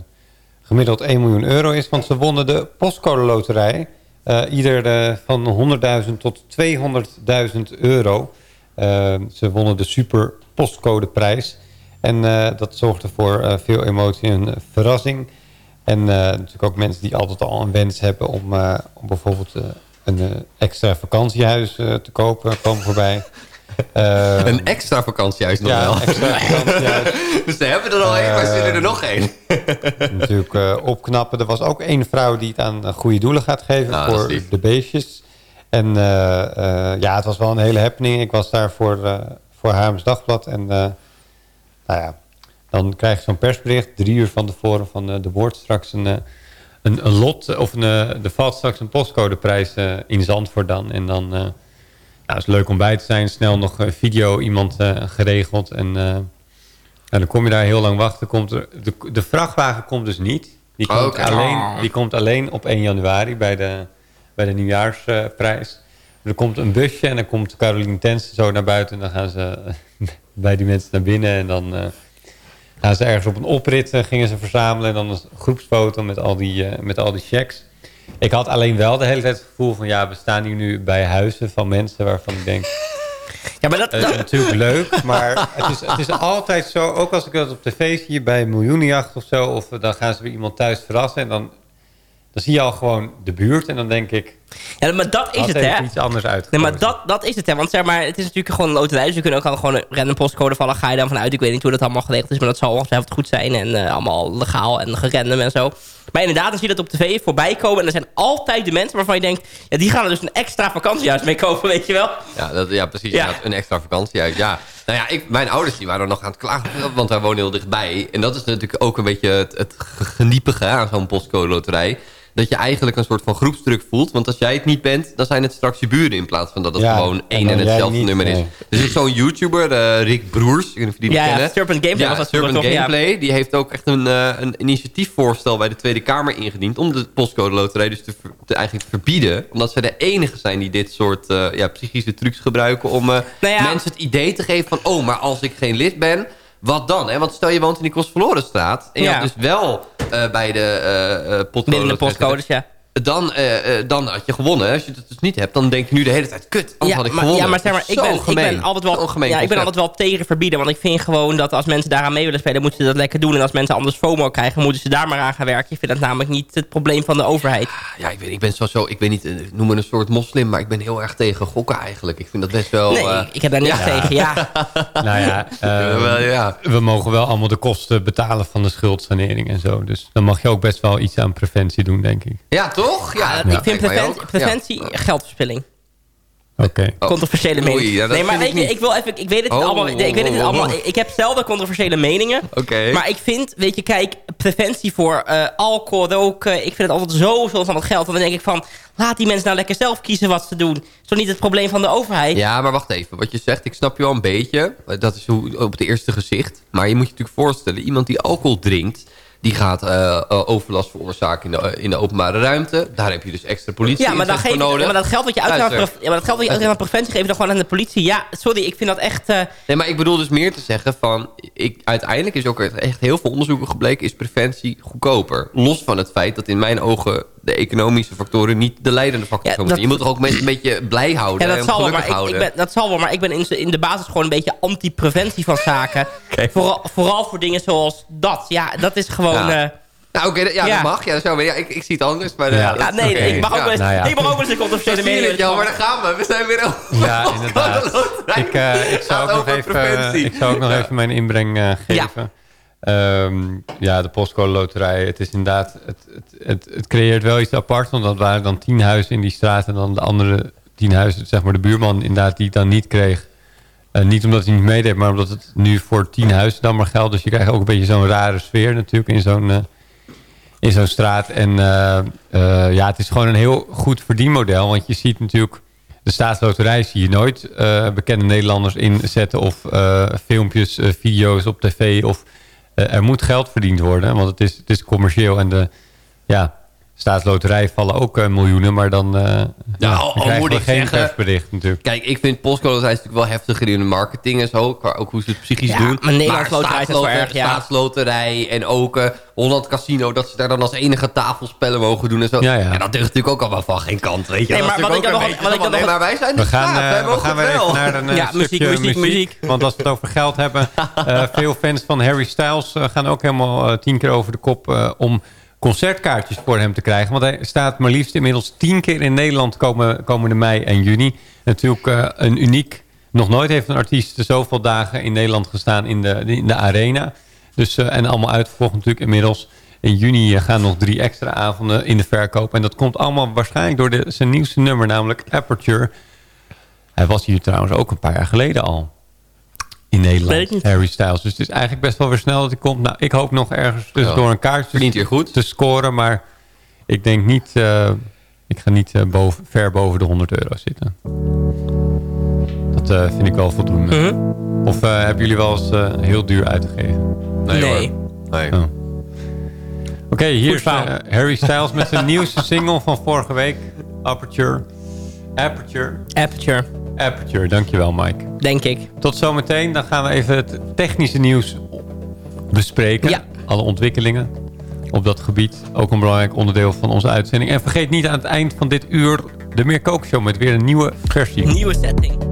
gemiddeld 1 miljoen euro is. Want ze wonnen de postcode loterij. Eh, ieder eh, van 100.000 tot 200.000 euro. Eh, ze wonnen de super postcodeprijs. En eh, dat zorgde voor eh, veel emotie en eh, verrassing. En eh, natuurlijk ook mensen die altijd al een wens hebben om, eh, om bijvoorbeeld eh, een extra vakantiehuis eh, te kopen, komen voorbij. [LAUGHS] Een extra vakantiehuis nog ja, wel. extra vakantiehuis. [LAUGHS] dus ze hebben er al één, maar ze willen er nog één. [LAUGHS] natuurlijk opknappen. Er was ook één vrouw die het aan goede doelen gaat geven Nou, voor de beestjes. En ja, het was wel een hele happening. Ik was daar voor, voor Haarlems Dagblad. En nou ja, dan krijg je zo'n persbericht drie uur van tevoren van eh, er wordt straks een, eh, een, een lot, eh, of een, eh, er valt straks een postcodeprijs eh, in Zandvoort dan. En dan, eh ja, het is leuk om bij te zijn. Snel nog een video iemand eh, geregeld. En eh, ja, dan kom je daar heel lang wachten. Komt er, de, de vrachtwagen komt dus niet. Die komt, alleen, die komt alleen op 1 januari bij de, bij de nieuwjaarsprijs. er komt een busje en dan komt Caroline Tensen zo naar buiten. En dan gaan ze [LAUGHS] bij die mensen naar binnen. En dan eh, gaan ze ergens op een oprit eh, gingen ze verzamelen. En dan een groepsfoto met al die, eh, met al die checks. Ik had alleen wel de hele tijd het gevoel van... ja, we staan hier nu bij huizen van mensen waarvan ik denk... Ja, maar dat... Het is natuurlijk leuk, maar het is, het is altijd zo... ook als ik dat op tv zie bij Miljoenenjacht of zo... of dan gaan ze weer iemand thuis verrassen... en dan, dan zie je al gewoon de buurt en dan denk ik... Ja, maar dat is het, hè? iets anders Nee, uitgekozen. maar dat, dat is het, hè. Want zeg maar, het is natuurlijk gewoon een loterij. Dus we kunnen ook al gewoon een random postcode vallen. Ga je dan vanuit. Ik weet niet hoe dat allemaal geregeld is. Maar dat zal ongetwijfeld goed zijn. En eh, allemaal legaal en gerandom en zo. Maar inderdaad, dan zie je dat op tv voorbij komen. En er zijn altijd de mensen waarvan je denkt... Ja, die gaan er dus een extra vakantiehuis mee kopen, weet je wel. Ja, dat, ja precies. Ja. Een extra vakantiehuis. Ja. Nou ja, ik, mijn ouders die waren nog aan het klagen. Want wij wonen heel dichtbij. En dat is natuurlijk ook een beetje het, het geniepige aan zo'n postcode loterij. Dat je eigenlijk een soort van groepsdruk voelt. Want als jij het niet bent, dan zijn het straks je buren... in plaats van dat het Ja, gewoon één en hetzelfde niet, nummer is. nee. Er is zo'n YouTuber, eh, Rick Broers. Ik weet niet of je die Ja, ja, kennen. Serpent Gameplay was dat Serpent? Ja. Gameplay. Die heeft ook echt een, eh, een initiatiefvoorstel bij de Tweede Kamer ingediend... om de postcode loterij dus te, eigenlijk te verbieden. Omdat ze de enige zijn die dit soort eh, ja, psychische trucs gebruiken... om eh, Nou ja. mensen het idee te geven van... oh, maar als ik geen lid ben, wat dan? Hè? Want stel je woont in die Kostverlorenstraat... en je Ja. had dus wel bij de eh eh postcode Binnen de postcodes, ja. Dan, eh, eh, dan had je gewonnen. Als je het dus niet hebt, dan denk je nu de hele tijd... kut, anders Ja had ik maar, gewonnen. ja, maar zeg maar, ik ben, ik ben altijd wel, ja, ik ben altijd wel tegen verbieden. Want ik vind gewoon dat als mensen daaraan mee willen spelen, moeten ze dat lekker doen. En als mensen anders FOMO krijgen, moeten ze daar maar aan gaan werken. Ik vind dat namelijk niet het probleem van de overheid. Ja, ik, weet, ik ben sowieso, ik weet niet, eh, noem me een soort moslim, maar ik ben heel erg tegen gokken eigenlijk. Ik vind dat best wel... Nee, ik heb daar niks ja. tegen, ja. [LAUGHS] Nou ja, eh, wel, ja. we mogen wel allemaal de kosten betalen van de schuldsanering en zo. Dus dan mag je ook best wel iets aan preventie doen, denk ik. Ja, toch? Ja, Ja, dat ik vind preventie, preventie Ja. geldverspilling. Oké. Oh. Controversiële mening. Oei, ja, dat nee, maar weet je, ik wil even, ik weet het Oh, allemaal, ik weet het oh, oh, allemaal, oh. ik heb zelden controversiële meningen. Oké. Maar ik vind, weet je, kijk, preventie voor eh, alcohol, roken, ik vind het altijd zo van het geld. Want dan denk ik van, laat die mensen nou lekker zelf kiezen wat ze doen. Is toch niet het probleem van de overheid? Ja, maar wacht even. Wat je zegt, ik snap je wel een beetje. Dat is hoe, op het eerste gezicht. Maar je moet je natuurlijk voorstellen, iemand die alcohol drinkt... Die gaat eh, eh, overlast veroorzaken in de, in de openbare ruimte. Daar heb je dus extra politie Ja, maar, dan geef nodig. maar dat geld wat je aan, pre- ja, maar dat geld wat je aan preventie geef je dan gewoon aan de politie. Ja, sorry, ik vind dat echt... eh, Nee, maar ik bedoel dus meer te zeggen van... Ik, uiteindelijk is ook echt heel veel onderzoeken gebleken... is preventie goedkoper. Los van het feit dat in mijn ogen... de economische factoren niet de leidende factoren Ja, zijn. dat- Je moet toch ook mensen een beetje blij houden Ja, en dat zal, wel, maar ik, ben, dat zal wel, maar ik ben in, in de basis gewoon een beetje anti-preventie van zaken. Vooral, vooral voor dingen zoals dat. Ja, dat is gewoon... Ja. eh, Nou, oké, ja, Ja. dat mag. Ja, ja, ik, ik zie het anders. Maar, eh, Ja, dat- ja, nee, oké. ik mag ook Ja, wel eens, nou ja. ik mag ook wel eens een Zo controversiële mening ja, maar daar gaan we. We zijn weer al... Ja, [LAUGHS] inderdaad. Ik, eh, ik, zou ook nog even, ik zou ook nog even mijn inbreng eh, geven. Ehm, ja, de postcode loterij. Het is inderdaad... Het, het, het, creëert wel iets apart. Want dat waren dan tien huizen in die straat. En dan de andere tien huizen, zeg maar de buurman inderdaad, die het dan niet kreeg. Eh, niet omdat hij niet meedeed, maar omdat het nu voor tien huizen dan maar geldt. Dus je krijgt ook een beetje zo'n rare sfeer natuurlijk in zo'n... eh, in zo'n straat. En eh, ja, het is gewoon een heel goed verdienmodel. Want je ziet natuurlijk... De staatsloterij zie je nooit bekende Nederlanders inzetten... of filmpjes, video's op tv. Of, er moet geld verdiend worden, want het is, het is commercieel. En de ja, staatsloterij vallen ook eh, miljoenen... maar dan, eh ja, al- moet ik geen persbericht natuurlijk. Kijk, ik vind postcode zijn natuurlijk wel heftiger in de marketing en zo. Ook hoe ze het psychisch Ja, doen. maar Nederlands loterij erg, ja. staatsloterij en ook eh, Holland Casino... dat ze daar dan als enige tafelspellen mogen doen en zo. Ja, ja. En dat deugt natuurlijk ook allemaal van geen kant, weet je. Nee, maar wat ik nog- wat ik nog- nee, maar wij zijn We de gaan, staat, wij we gaan weer even naar een Ja, muziek, muziek, muziek. Want als we het over geld hebben... [LAUGHS] eh, veel fans van Harry Styles gaan ook helemaal tien keer over de kop... eh, om concertkaartjes voor hem te krijgen. Want hij staat maar liefst inmiddels tien keer in Nederland... komen, komende mei en juni. Natuurlijk eh, een uniek... Nog nooit heeft een artiest zoveel dagen in Nederland gestaan in de, in de arena. Dus, eh, en allemaal uitverkocht natuurlijk inmiddels. In juni eh, gaan nog drie extra avonden in de verkoop. En dat komt allemaal waarschijnlijk door de, zijn nieuwste nummer, namelijk Aperture. Hij was hier trouwens ook een paar jaar geleden al. In Nederland. Harry Styles. Dus het is eigenlijk best wel weer snel dat hij komt. Nou, ik hoop nog ergens tussendoor een kaartje Verdient hij goed. te scoren. Maar ik denk niet... eh, ik ga niet eh, boven, ver boven de 100 euro zitten. Dat eh, vind ik wel voldoende. Mhm. Of eh, hebben jullie wel eens eh, heel duur uitgegeven? Nee, Nee. hoor. Nee. Oh. Oké, hier eh, Harry Styles met zijn [LAUGHS] nieuwste single van vorige week. Aperture. Aperture. Aperture, Aperture, dankjewel Mike. denk ik. Tot zometeen, dan gaan we even het technische nieuws bespreken. Ja. Alle ontwikkelingen op dat gebied. Ook een belangrijk onderdeel van onze uitzending. En vergeet niet aan het eind van dit uur de Meer Kookshow met weer een nieuwe versie. Nieuwe setting.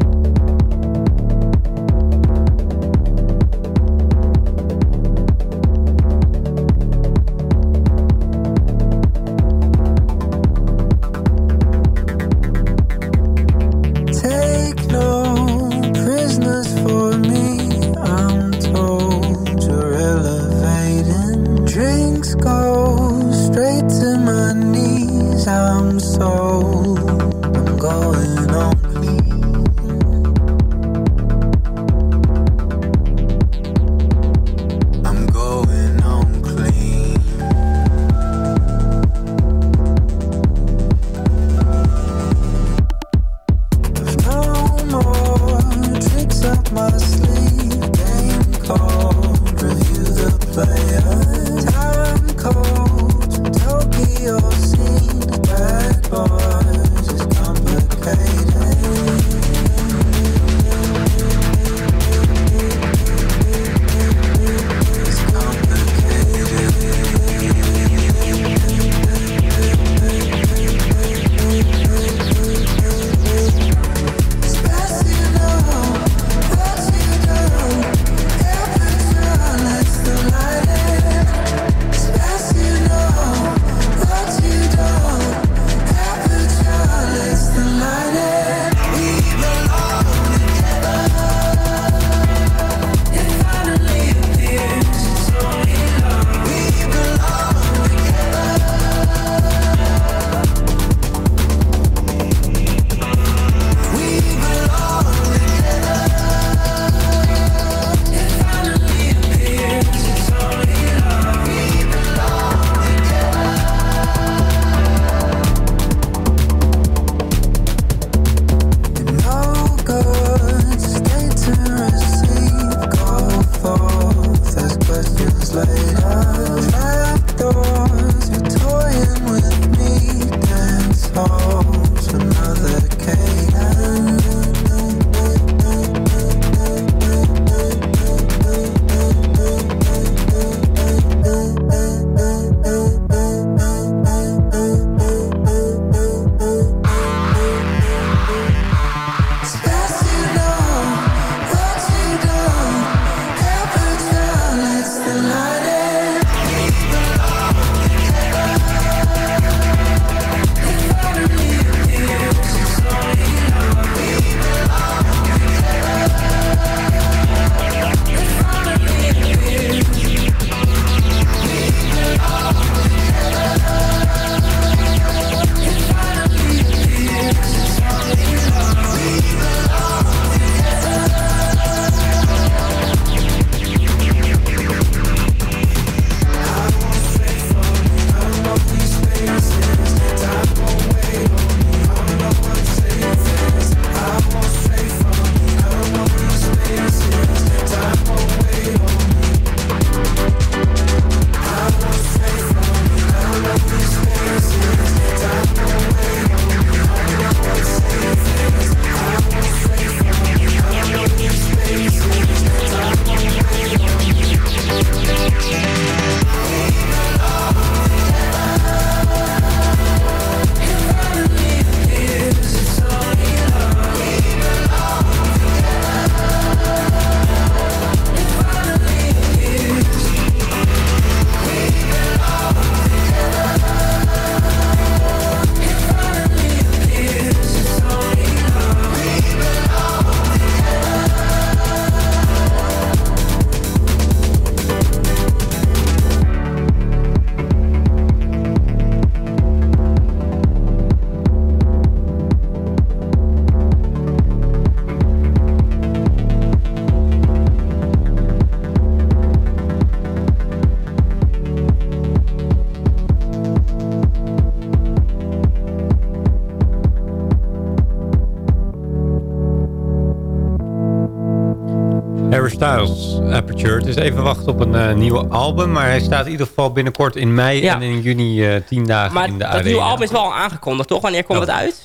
Styles, Aperture. Het is even wachten op een eh, nieuwe album. Maar hij staat in ieder geval binnenkort in mei Ja. en in juni eh, tien dagen Maar in de dat arena. nieuwe album is wel al aangekondigd, toch? Wanneer komt Oh. het uit?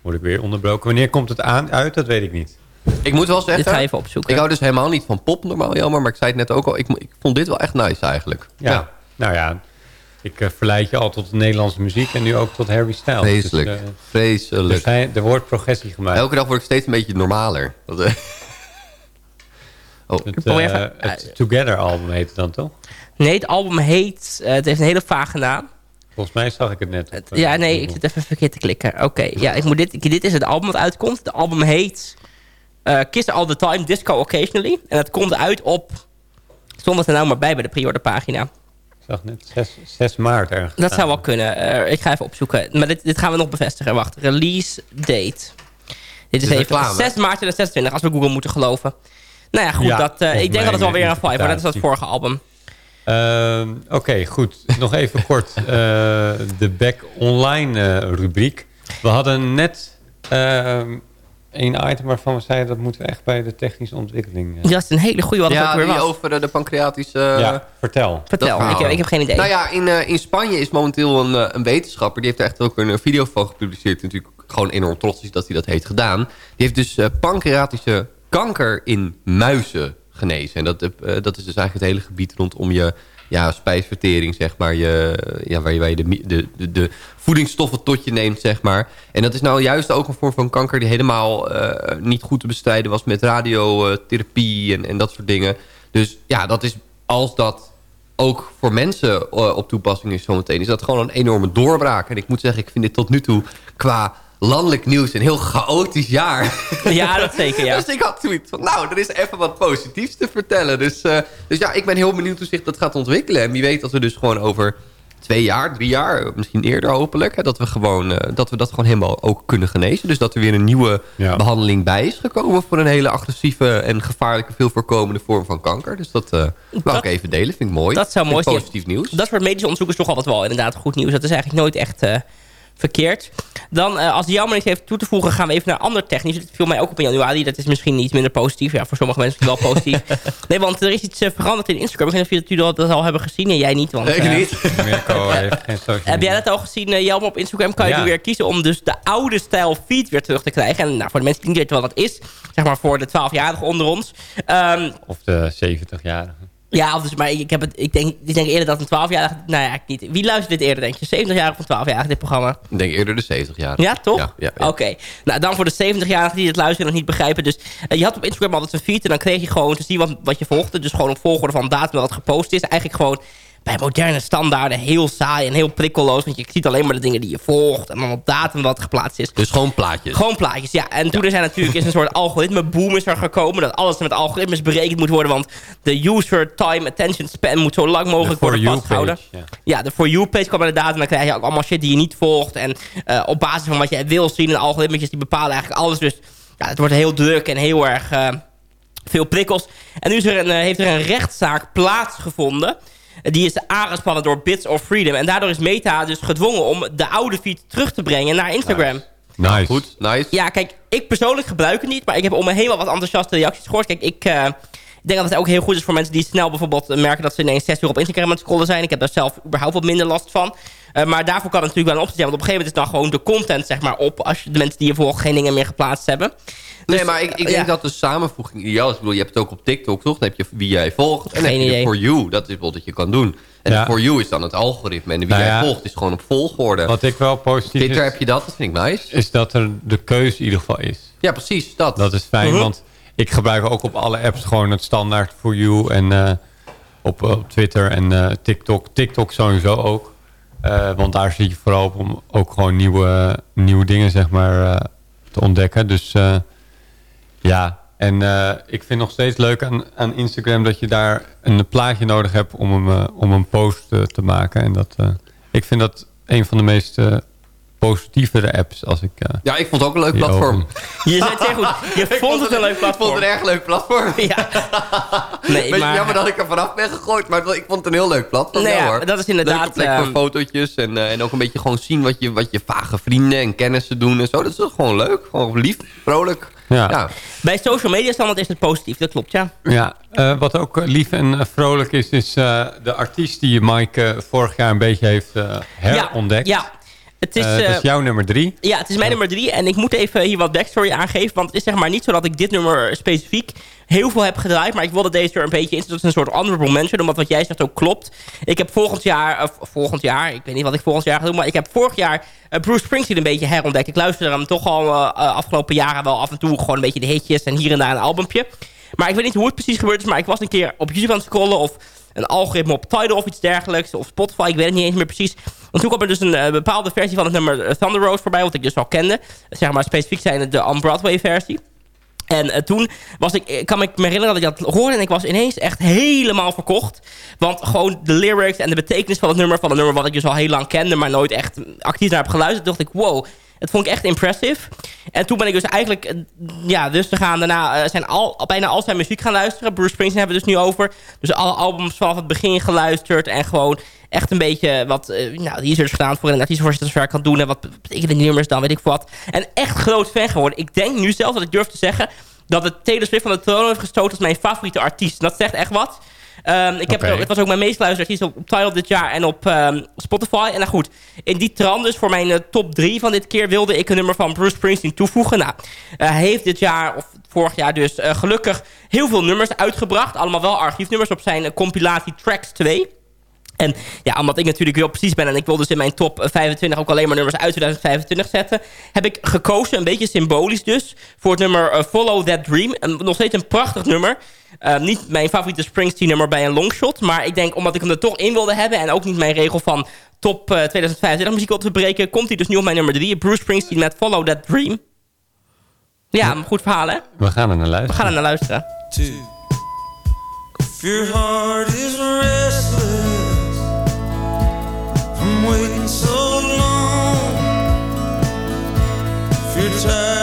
Word ik weer onderbroken. Wanneer komt het aan, uit? Dat weet ik niet. Ik moet wel zeggen... Dit ga even opzoeken. Ik hou dus helemaal niet van pop normaal, jammer. Maar ik zei het net ook al. Ik, ik vond dit wel echt nice eigenlijk. Ja. Nou ja, ik eh, verleid je al tot Nederlandse muziek en nu ook tot Harry Styles. Vreselijk. Dus, eh, Vreselijk. er, zijn, er wordt progressie gemaakt. Elke dag word ik steeds een beetje normaler. Dat, eh, [LAUGHS] oh. Het, eh, even- het Together album heet het dan toch? Nee, het album heet... eh, het heeft een hele vage naam. Volgens mij zag ik het net. op, eh, Ja, nee, ik zit even verkeerd te klikken. Oké, ja, ik moet dit, dit is het album wat uitkomt. Het album heet eh Kiss All The Time, Disco Occasionally. En het komt uit op... Stond het er nou maar bij bij de pre-order-pagina. Ik zag net 6, 6 maart ergens. Dat zou wel kunnen. Eh, ik ga even opzoeken. Maar dit, dit gaan we nog bevestigen. Wacht, release date. Dit is is even reclame. 6 maart 2026, als we Google moeten geloven. Nou ja, goed. Ja, dat, eh, ik denk dat het wel weer een een vibe wordt. Net als dat vorige album. Ehm, Oké, goed. Nog even kort. [LAUGHS] eh, de Back Online eh, rubriek. We hadden net ehm één item waarvan we zeiden... dat moeten we echt bij de technische ontwikkeling... eh, Dat is een hele goede wat het ook Ja, weer was. over de pancreatische... ja, vertel. Vertel, dat ik heb, ik heb geen idee. Nou ja, in, eh, in Spanje is momenteel een, een wetenschapper... die heeft er echt ook een video van gepubliceerd. Natuurlijk gewoon enorm trots is dat hij dat heeft gedaan. Die heeft dus eh, pancreatische kanker in muizen genezen. En dat, eh, dat is dus eigenlijk het hele gebied rondom je ja, spijsvertering, zeg maar. Je, ja, waar je, waar je de, de, de voedingsstoffen tot je neemt, zeg maar. En dat is nou juist ook een vorm van kanker... die helemaal eh, niet goed te bestrijden was met radiotherapie en, en dat soort dingen. Dus ja, dat is als dat ook voor mensen eh, op toepassing is zometeen... is dat gewoon een enorme doorbraak. En ik moet zeggen, ik vind dit tot nu toe qua landelijk nieuws... een heel chaotisch jaar. [LAUGHS] Ja, dat zeker, ja. [LAUGHS] Dus ik had zoiets van, nou, er is even wat positiefs te vertellen. Dus, eh, dus ja, ik ben heel benieuwd hoe zich dat gaat ontwikkelen. En wie weet dat we dus gewoon over twee jaar, drie jaar... misschien eerder hopelijk... Hè, dat, we gewoon, eh, dat we dat gewoon helemaal ook kunnen genezen. Dus dat er weer een nieuwe Ja. behandeling bij is gekomen... voor een hele agressieve en gevaarlijke, veel voorkomende vorm van kanker. Dus dat eh wou Dat- ik even delen, vind ik mooi. dat zou mooi zijn. Positief nieuws. Dat soort medische onderzoek is toch altijd wel inderdaad goed nieuws. Dat is eigenlijk nooit echt eh, verkeerd. Dan, eh, als jammer iets heeft toe te voegen, gaan we even naar ander technisch. Dat viel mij ook op in januari. Dat is misschien iets minder positief. Ja, voor sommige mensen wel positief. [LAUGHS] nee, want er is iets eh, veranderd in Instagram. Ik weet niet of jullie dat, dat al hebben gezien. En jij niet. Want, Nee, ik eh, niet. [LAUGHS] Mirko heeft geen social [LAUGHS] Heb jij dat al gezien, uh, Jelm, op Instagram? Kan je Ja. nu weer kiezen om dus de oude stijl feed weer terug te krijgen. En nou, voor de mensen die niet weten wat dat is, zeg maar voor de 12-jarigen onder ons. Ehm, Of de 70-jarige. Ja, of dus, maar ik, heb het, ik, denk, ik denk eerder dat een 12-jarige... Nou ja, ik niet. Wie luistert dit eerder, denk je? 70-jarige of 12-jarige, dit programma? Ik denk eerder de 70 jaar. Ja, toch? Ja, ja, ja. Oké. Nou, dan voor de 70-jarigen die het luisteren en nog niet begrijpen. Dus eh, je had op Instagram altijd een feed en dan kreeg je gewoon te zien wat, wat je volgde. Dus gewoon op volgorde van datum dat het gepost is. Eigenlijk gewoon bij moderne standaarden heel saai en heel prikkelloos. Want je ziet alleen maar de dingen die je volgt. En dan op datum wat geplaatst is. Dus gewoon plaatjes. Gewoon plaatjes, ja. En toen er zijn natuurlijk is een soort [LAUGHS] algoritme-boom is er gekomen. Dat alles met algoritmes berekend moet worden. Want de user time attention span moet zo lang mogelijk worden You vastgehouden. page, ja. Ja, de For You-page kwam inderdaad. En dan krijg je ook allemaal shit die je niet volgt. En eh, op basis van wat je wil zien. En algoritmetjes die bepalen eigenlijk alles. Dus ja, het wordt heel druk en heel erg eh, veel prikkels. En nu is er een, eh, heeft er een rechtszaak plaatsgevonden. Die is aangespannen door Bits of Freedom. En daardoor is Meta dus gedwongen om de oude feed terug te brengen naar Instagram. Nice. Goed, nice. Ja, kijk, ik persoonlijk gebruik het niet. Maar ik heb om me heen wel wat enthousiaste reacties gehoord. Kijk, ik, eh, ik denk dat het ook heel goed is voor mensen die snel bijvoorbeeld merken dat ze ineens 6 uur op Instagram aan het scrollen zijn. Ik heb daar zelf überhaupt wat minder last van. Eh, maar daarvoor kan het natuurlijk wel een optie zijn. Want op een gegeven moment is dan gewoon de content zeg maar op. Als je de mensen die je volgt geen dingen meer geplaatst hebben. Nee, Dus, maar ik, ik ja. denk dat de samenvoeging ideaal is. Ik bedoel, je hebt het ook op TikTok, toch? Dan heb je wie jij volgt. En dan Geen heb je de idee. For You. Dat is bijvoorbeeld wat je kan doen. En Ja. de For You is dan het algoritme. En de wie Nou jij ja. volgt is gewoon op volgorde. Wat ik wel positief Twitter is, heb je dat, dat vind ik nice. is dat er de keuze in ieder geval is. Ja, precies, dat. Dat is fijn, Mhm. want ik gebruik ook op alle apps gewoon het standaard for you. En eh, op, op Twitter en eh, TikTok. TikTok sowieso ook. Eh, want daar zit je vooral op om ook gewoon nieuwe, nieuwe dingen zeg maar, eh, te ontdekken. Dus eh, ja, en eh, ik vind nog steeds leuk aan, aan Instagram dat je daar een plaatje nodig hebt om, hem, eh, om een post eh, te maken. En dat, eh, ik vind dat een van de meest positievere apps als ik... eh, Ja, ik vond het ook een leuk platform. open. [LAUGHS] Je zei het heel goed. Je [LAUGHS] vond het een leuk [LAUGHS] Ik vond platform. het een erg leuk platform. Ja. Nee, Beetje maar... jammer dat ik er vanaf ben gegooid, maar ik vond het een heel leuk platform. Nee, ja, hoor. dat is inderdaad, Leuke plek voor ehm, fotootjes en, eh, en ook een beetje gewoon zien wat je, wat je vage vrienden en kennissen doen en zo. Dat is toch gewoon leuk. Gewoon lief, vrolijk. Ja. Bij social media standaard is het positief, dat klopt, ja. Ja, eh, wat ook lief en eh, vrolijk is, is eh, de artiest die Mike vorig jaar een beetje heeft eh, herontdekt. Ja, het is... Eh, dat eh, is jouw nummer drie. Ja, het is mijn nummer drie. En ik moet even hier wat backstory aangeven. Want het is zeg maar niet zo dat ik dit nummer specifiek heel veel heb gedraaid. Maar ik wilde deze er een beetje in. Dat is een soort honorable mention. Omdat wat jij zegt ook klopt. Ik heb volgend jaar... Of volgend jaar... Ik weet niet wat ik volgend jaar ga doen. Maar ik heb vorig jaar eh, Bruce Springsteen een beetje herontdekt. Ik luisterde hem toch al eh, afgelopen jaren wel af en toe. Gewoon een beetje de hitjes. En hier en daar een albumpje. Maar ik weet niet hoe het precies gebeurd is. Maar ik was een keer op YouTube aan het scrollen. Of een algoritme op Tidal of iets dergelijks. Of Spotify, ik weet het niet eens meer precies. Want toen kwam er dus een bepaalde versie van het nummer Thunder Road voorbij. Wat ik dus al kende. Zeg maar specifiek zijn het de on-Broadway versie. En eh, toen was ik, eh, kan ik me herinneren dat ik dat hoorde en ik was ineens echt helemaal verkocht. Want gewoon de lyrics en de betekenis van het nummer, van een nummer wat ik dus al heel lang kende, maar nooit echt actief naar heb geluisterd, dacht ik, wow, het vond ik echt impressive. En toen ben ik dus eigenlijk, eh, ja, dus te gaan daarna eh, zijn al, bijna al zijn muziek gaan luisteren. Bruce Springsteen hebben we dus nu over. Dus alle albums vanaf het begin geluisterd en gewoon echt een beetje wat eh, nou, research gedaan voor een artiestenvoorzitterswerk kan doen. En wat betekenen die nummers dan, weet ik wat. En echt groot fan geworden. Ik denk nu zelf dat ik durf te zeggen dat het Taylor Swift van de troon heeft gestoten als mijn favoriete artiest. Dat zegt echt wat. Ehm, ik heb het, was ook mijn meest geluisterde artiest op, Tidal dit jaar en op ehm, Spotify. En nou goed, in die trant dus voor mijn eh, top 3 van dit keer wilde ik een nummer van Bruce Springsteen toevoegen. Nou, eh, heeft dit jaar, of vorig jaar dus, eh, gelukkig heel veel nummers uitgebracht. Allemaal wel archiefnummers op zijn compilatie Tracks 2. En ja, omdat ik natuurlijk heel precies ben en ik wil dus in mijn top 25 ook alleen maar nummers uit 2025 zetten, heb ik gekozen, een beetje symbolisch dus, voor het nummer Follow That Dream. En nog steeds een prachtig nummer. Eh, niet mijn favoriete Springsteen nummer bij een longshot, maar ik denk omdat ik hem er toch in wilde hebben en ook niet mijn regel van top eh, 2025 muziek wilde verbreken, komt hij dus nu op mijn nummer 3, Bruce Springsteen met Follow That Dream. Ja, een goed verhaal hè? We gaan er naar We luisteren. gaan er naar luisteren. If your heart is restless from waiting so long, if you're tired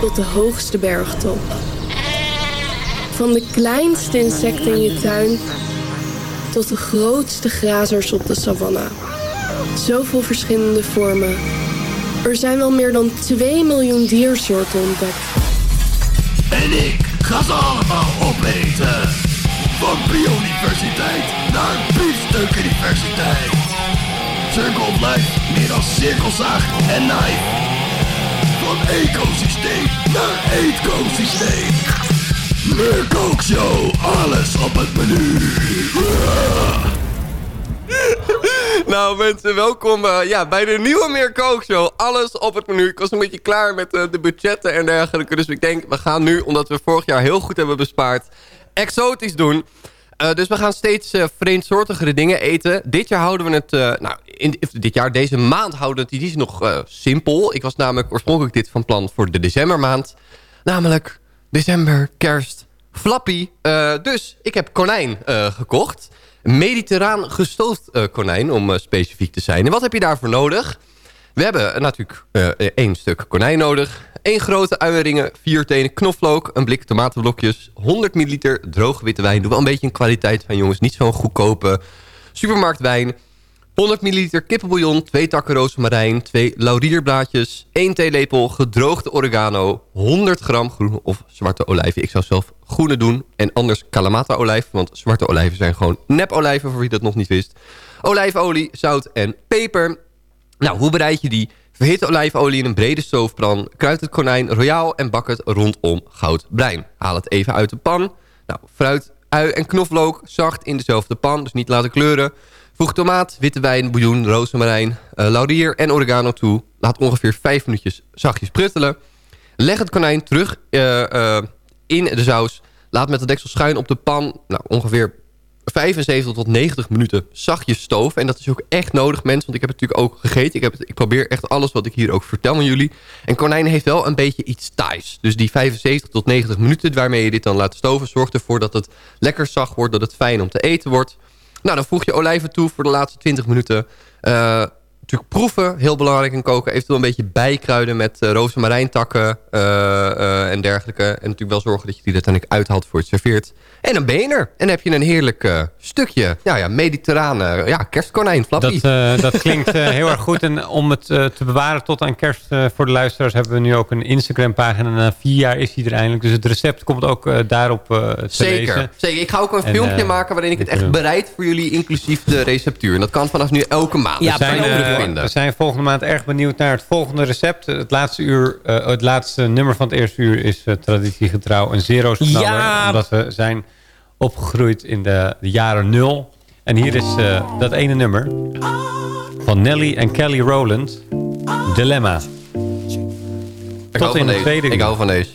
tot de hoogste bergtop. Van de kleinste insecten in je tuin tot de grootste grazers op de savanne. Zoveel verschillende vormen. Er zijn wel meer dan 2 miljoen diersoorten ontdekt. En ik ga ze allemaal opeten. Van biodiversiteit naar biefstuk universiteit. Circle Life, meer dan cirkelzaag en knife. Van ecosysteem naar ecosysteem. Meer kookshow, alles op het menu. [LAUGHS] Nou mensen, welkom eh, ja, bij de nieuwe Meer Kookshow. Alles op het menu. Ik was een beetje klaar met eh, de budgetten en dergelijke. Dus ik denk, we gaan nu, omdat we vorig jaar heel goed hebben bespaard... exotisch doen. Eh, dus we gaan steeds vreemdsoortigere dingen eten. Dit jaar houden we het... nou, dit jaar, deze maand houden het iets nog eh, simpel. Ik was namelijk oorspronkelijk dit van plan voor de decembermaand. Namelijk december, kerst, flappie. Eh, dus ik heb konijn eh, gekocht. Mediterraan gestoofd konijn, om specifiek te zijn. En wat heb je daarvoor nodig? We hebben natuurlijk één stuk konijn nodig. één grote uienringen, vier tenen knoflook, een blik tomatenblokjes, 100 milliliter droge witte wijn. Doe wel een beetje een kwaliteit van jongens, niet zo'n goedkope supermarktwijn. 100 milliliter kippenbouillon, twee takken rozemarijn, twee laurierblaadjes, 1 theelepel gedroogde oregano, 100 gram groene of zwarte olijven. Ik zou zelf groene doen en anders kalamata olijf, want zwarte olijven zijn gewoon nep-olijven voor wie dat nog niet wist. Olijfolie, zout en peper. Nou, hoe bereid je die? Verhit olijfolie in een brede stoofpan, kruid het konijn royaal en bak het rondom goudbruin. Haal het even uit de pan. Nou, fruit, ui en knoflook zacht in dezelfde pan, dus niet laten kleuren. Voeg tomaat, witte wijn, bouillon, rozemarijn, eh, laurier en oregano toe. Laat ongeveer 5 minuutjes zachtjes pruttelen. Leg het konijn terug eh, eh, in de saus. Laat met de deksel schuin op de pan. Nou, ongeveer 75 tot 90 minuten zachtjes stoven. En dat is ook echt nodig, mensen. Want ik heb het natuurlijk ook gegeten. Ik, heb ik probeer echt alles wat ik hier ook vertel aan jullie. En konijn heeft wel een beetje iets Thais. Dus die 75 tot 90 minuten waarmee je dit dan laat stoven... zorgt ervoor dat het lekker zacht wordt. Dat het fijn om te eten wordt. Nou, dan voeg je olijven toe voor de laatste 20 minuten. Eh, natuurlijk proeven, heel belangrijk in koken. Eventueel een beetje bijkruiden met uh, rozemarijntakken eh, eh, en dergelijke. En natuurlijk wel zorgen dat je die er uiteindelijk uithaalt voor het serveert. En dan ben je er. En dan heb je een heerlijk eh, stukje, ja, ja, mediterrane, ja, kerstkonijn, flappie. Dat, eh, dat klinkt eh, heel erg goed. En om het eh, te bewaren tot aan kerst eh, voor de luisteraars... hebben we nu ook een Instagram-pagina. En na vier jaar is die er eindelijk. Dus het recept komt ook eh, daarop eh, te Zeker, lezen. zeker. Ik ga ook een En, filmpje eh, maken waarin ik het echt eh, bereid voor jullie, inclusief de receptuur. En dat kan vanaf nu elke maand. we, Dus zijn, eh, vinden. we zijn volgende maand erg benieuwd naar het volgende recept. Het laatste, uur, eh, het laatste nummer van het eerste uur is uh, traditiegetrouw een zero's knaller. Ja. Omdat we zijn opgegroeid in de, de jaren nul. En hier is uh, dat ene nummer van Nelly en Kelly Rowland. Dilemma. Ik Tot hou in van de Ik hou van deze.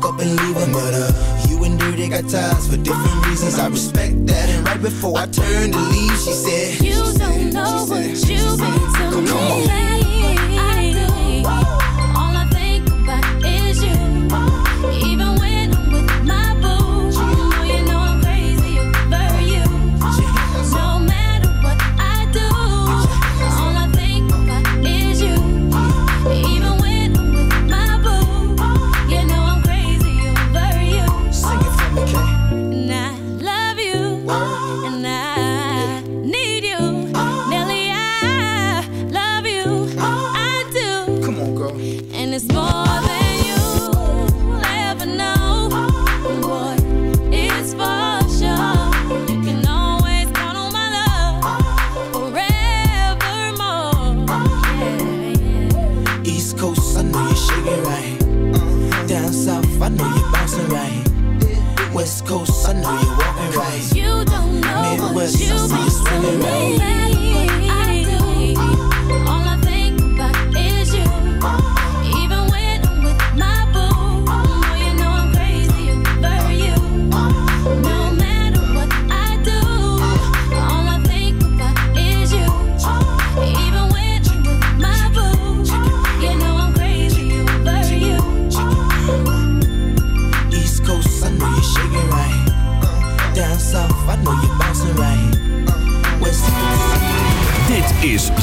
pack up and leave her. But uh, you and Dirty got ties for different reasons. I respect that. And right before I turned to leave, she said, You don't know what you've been to me.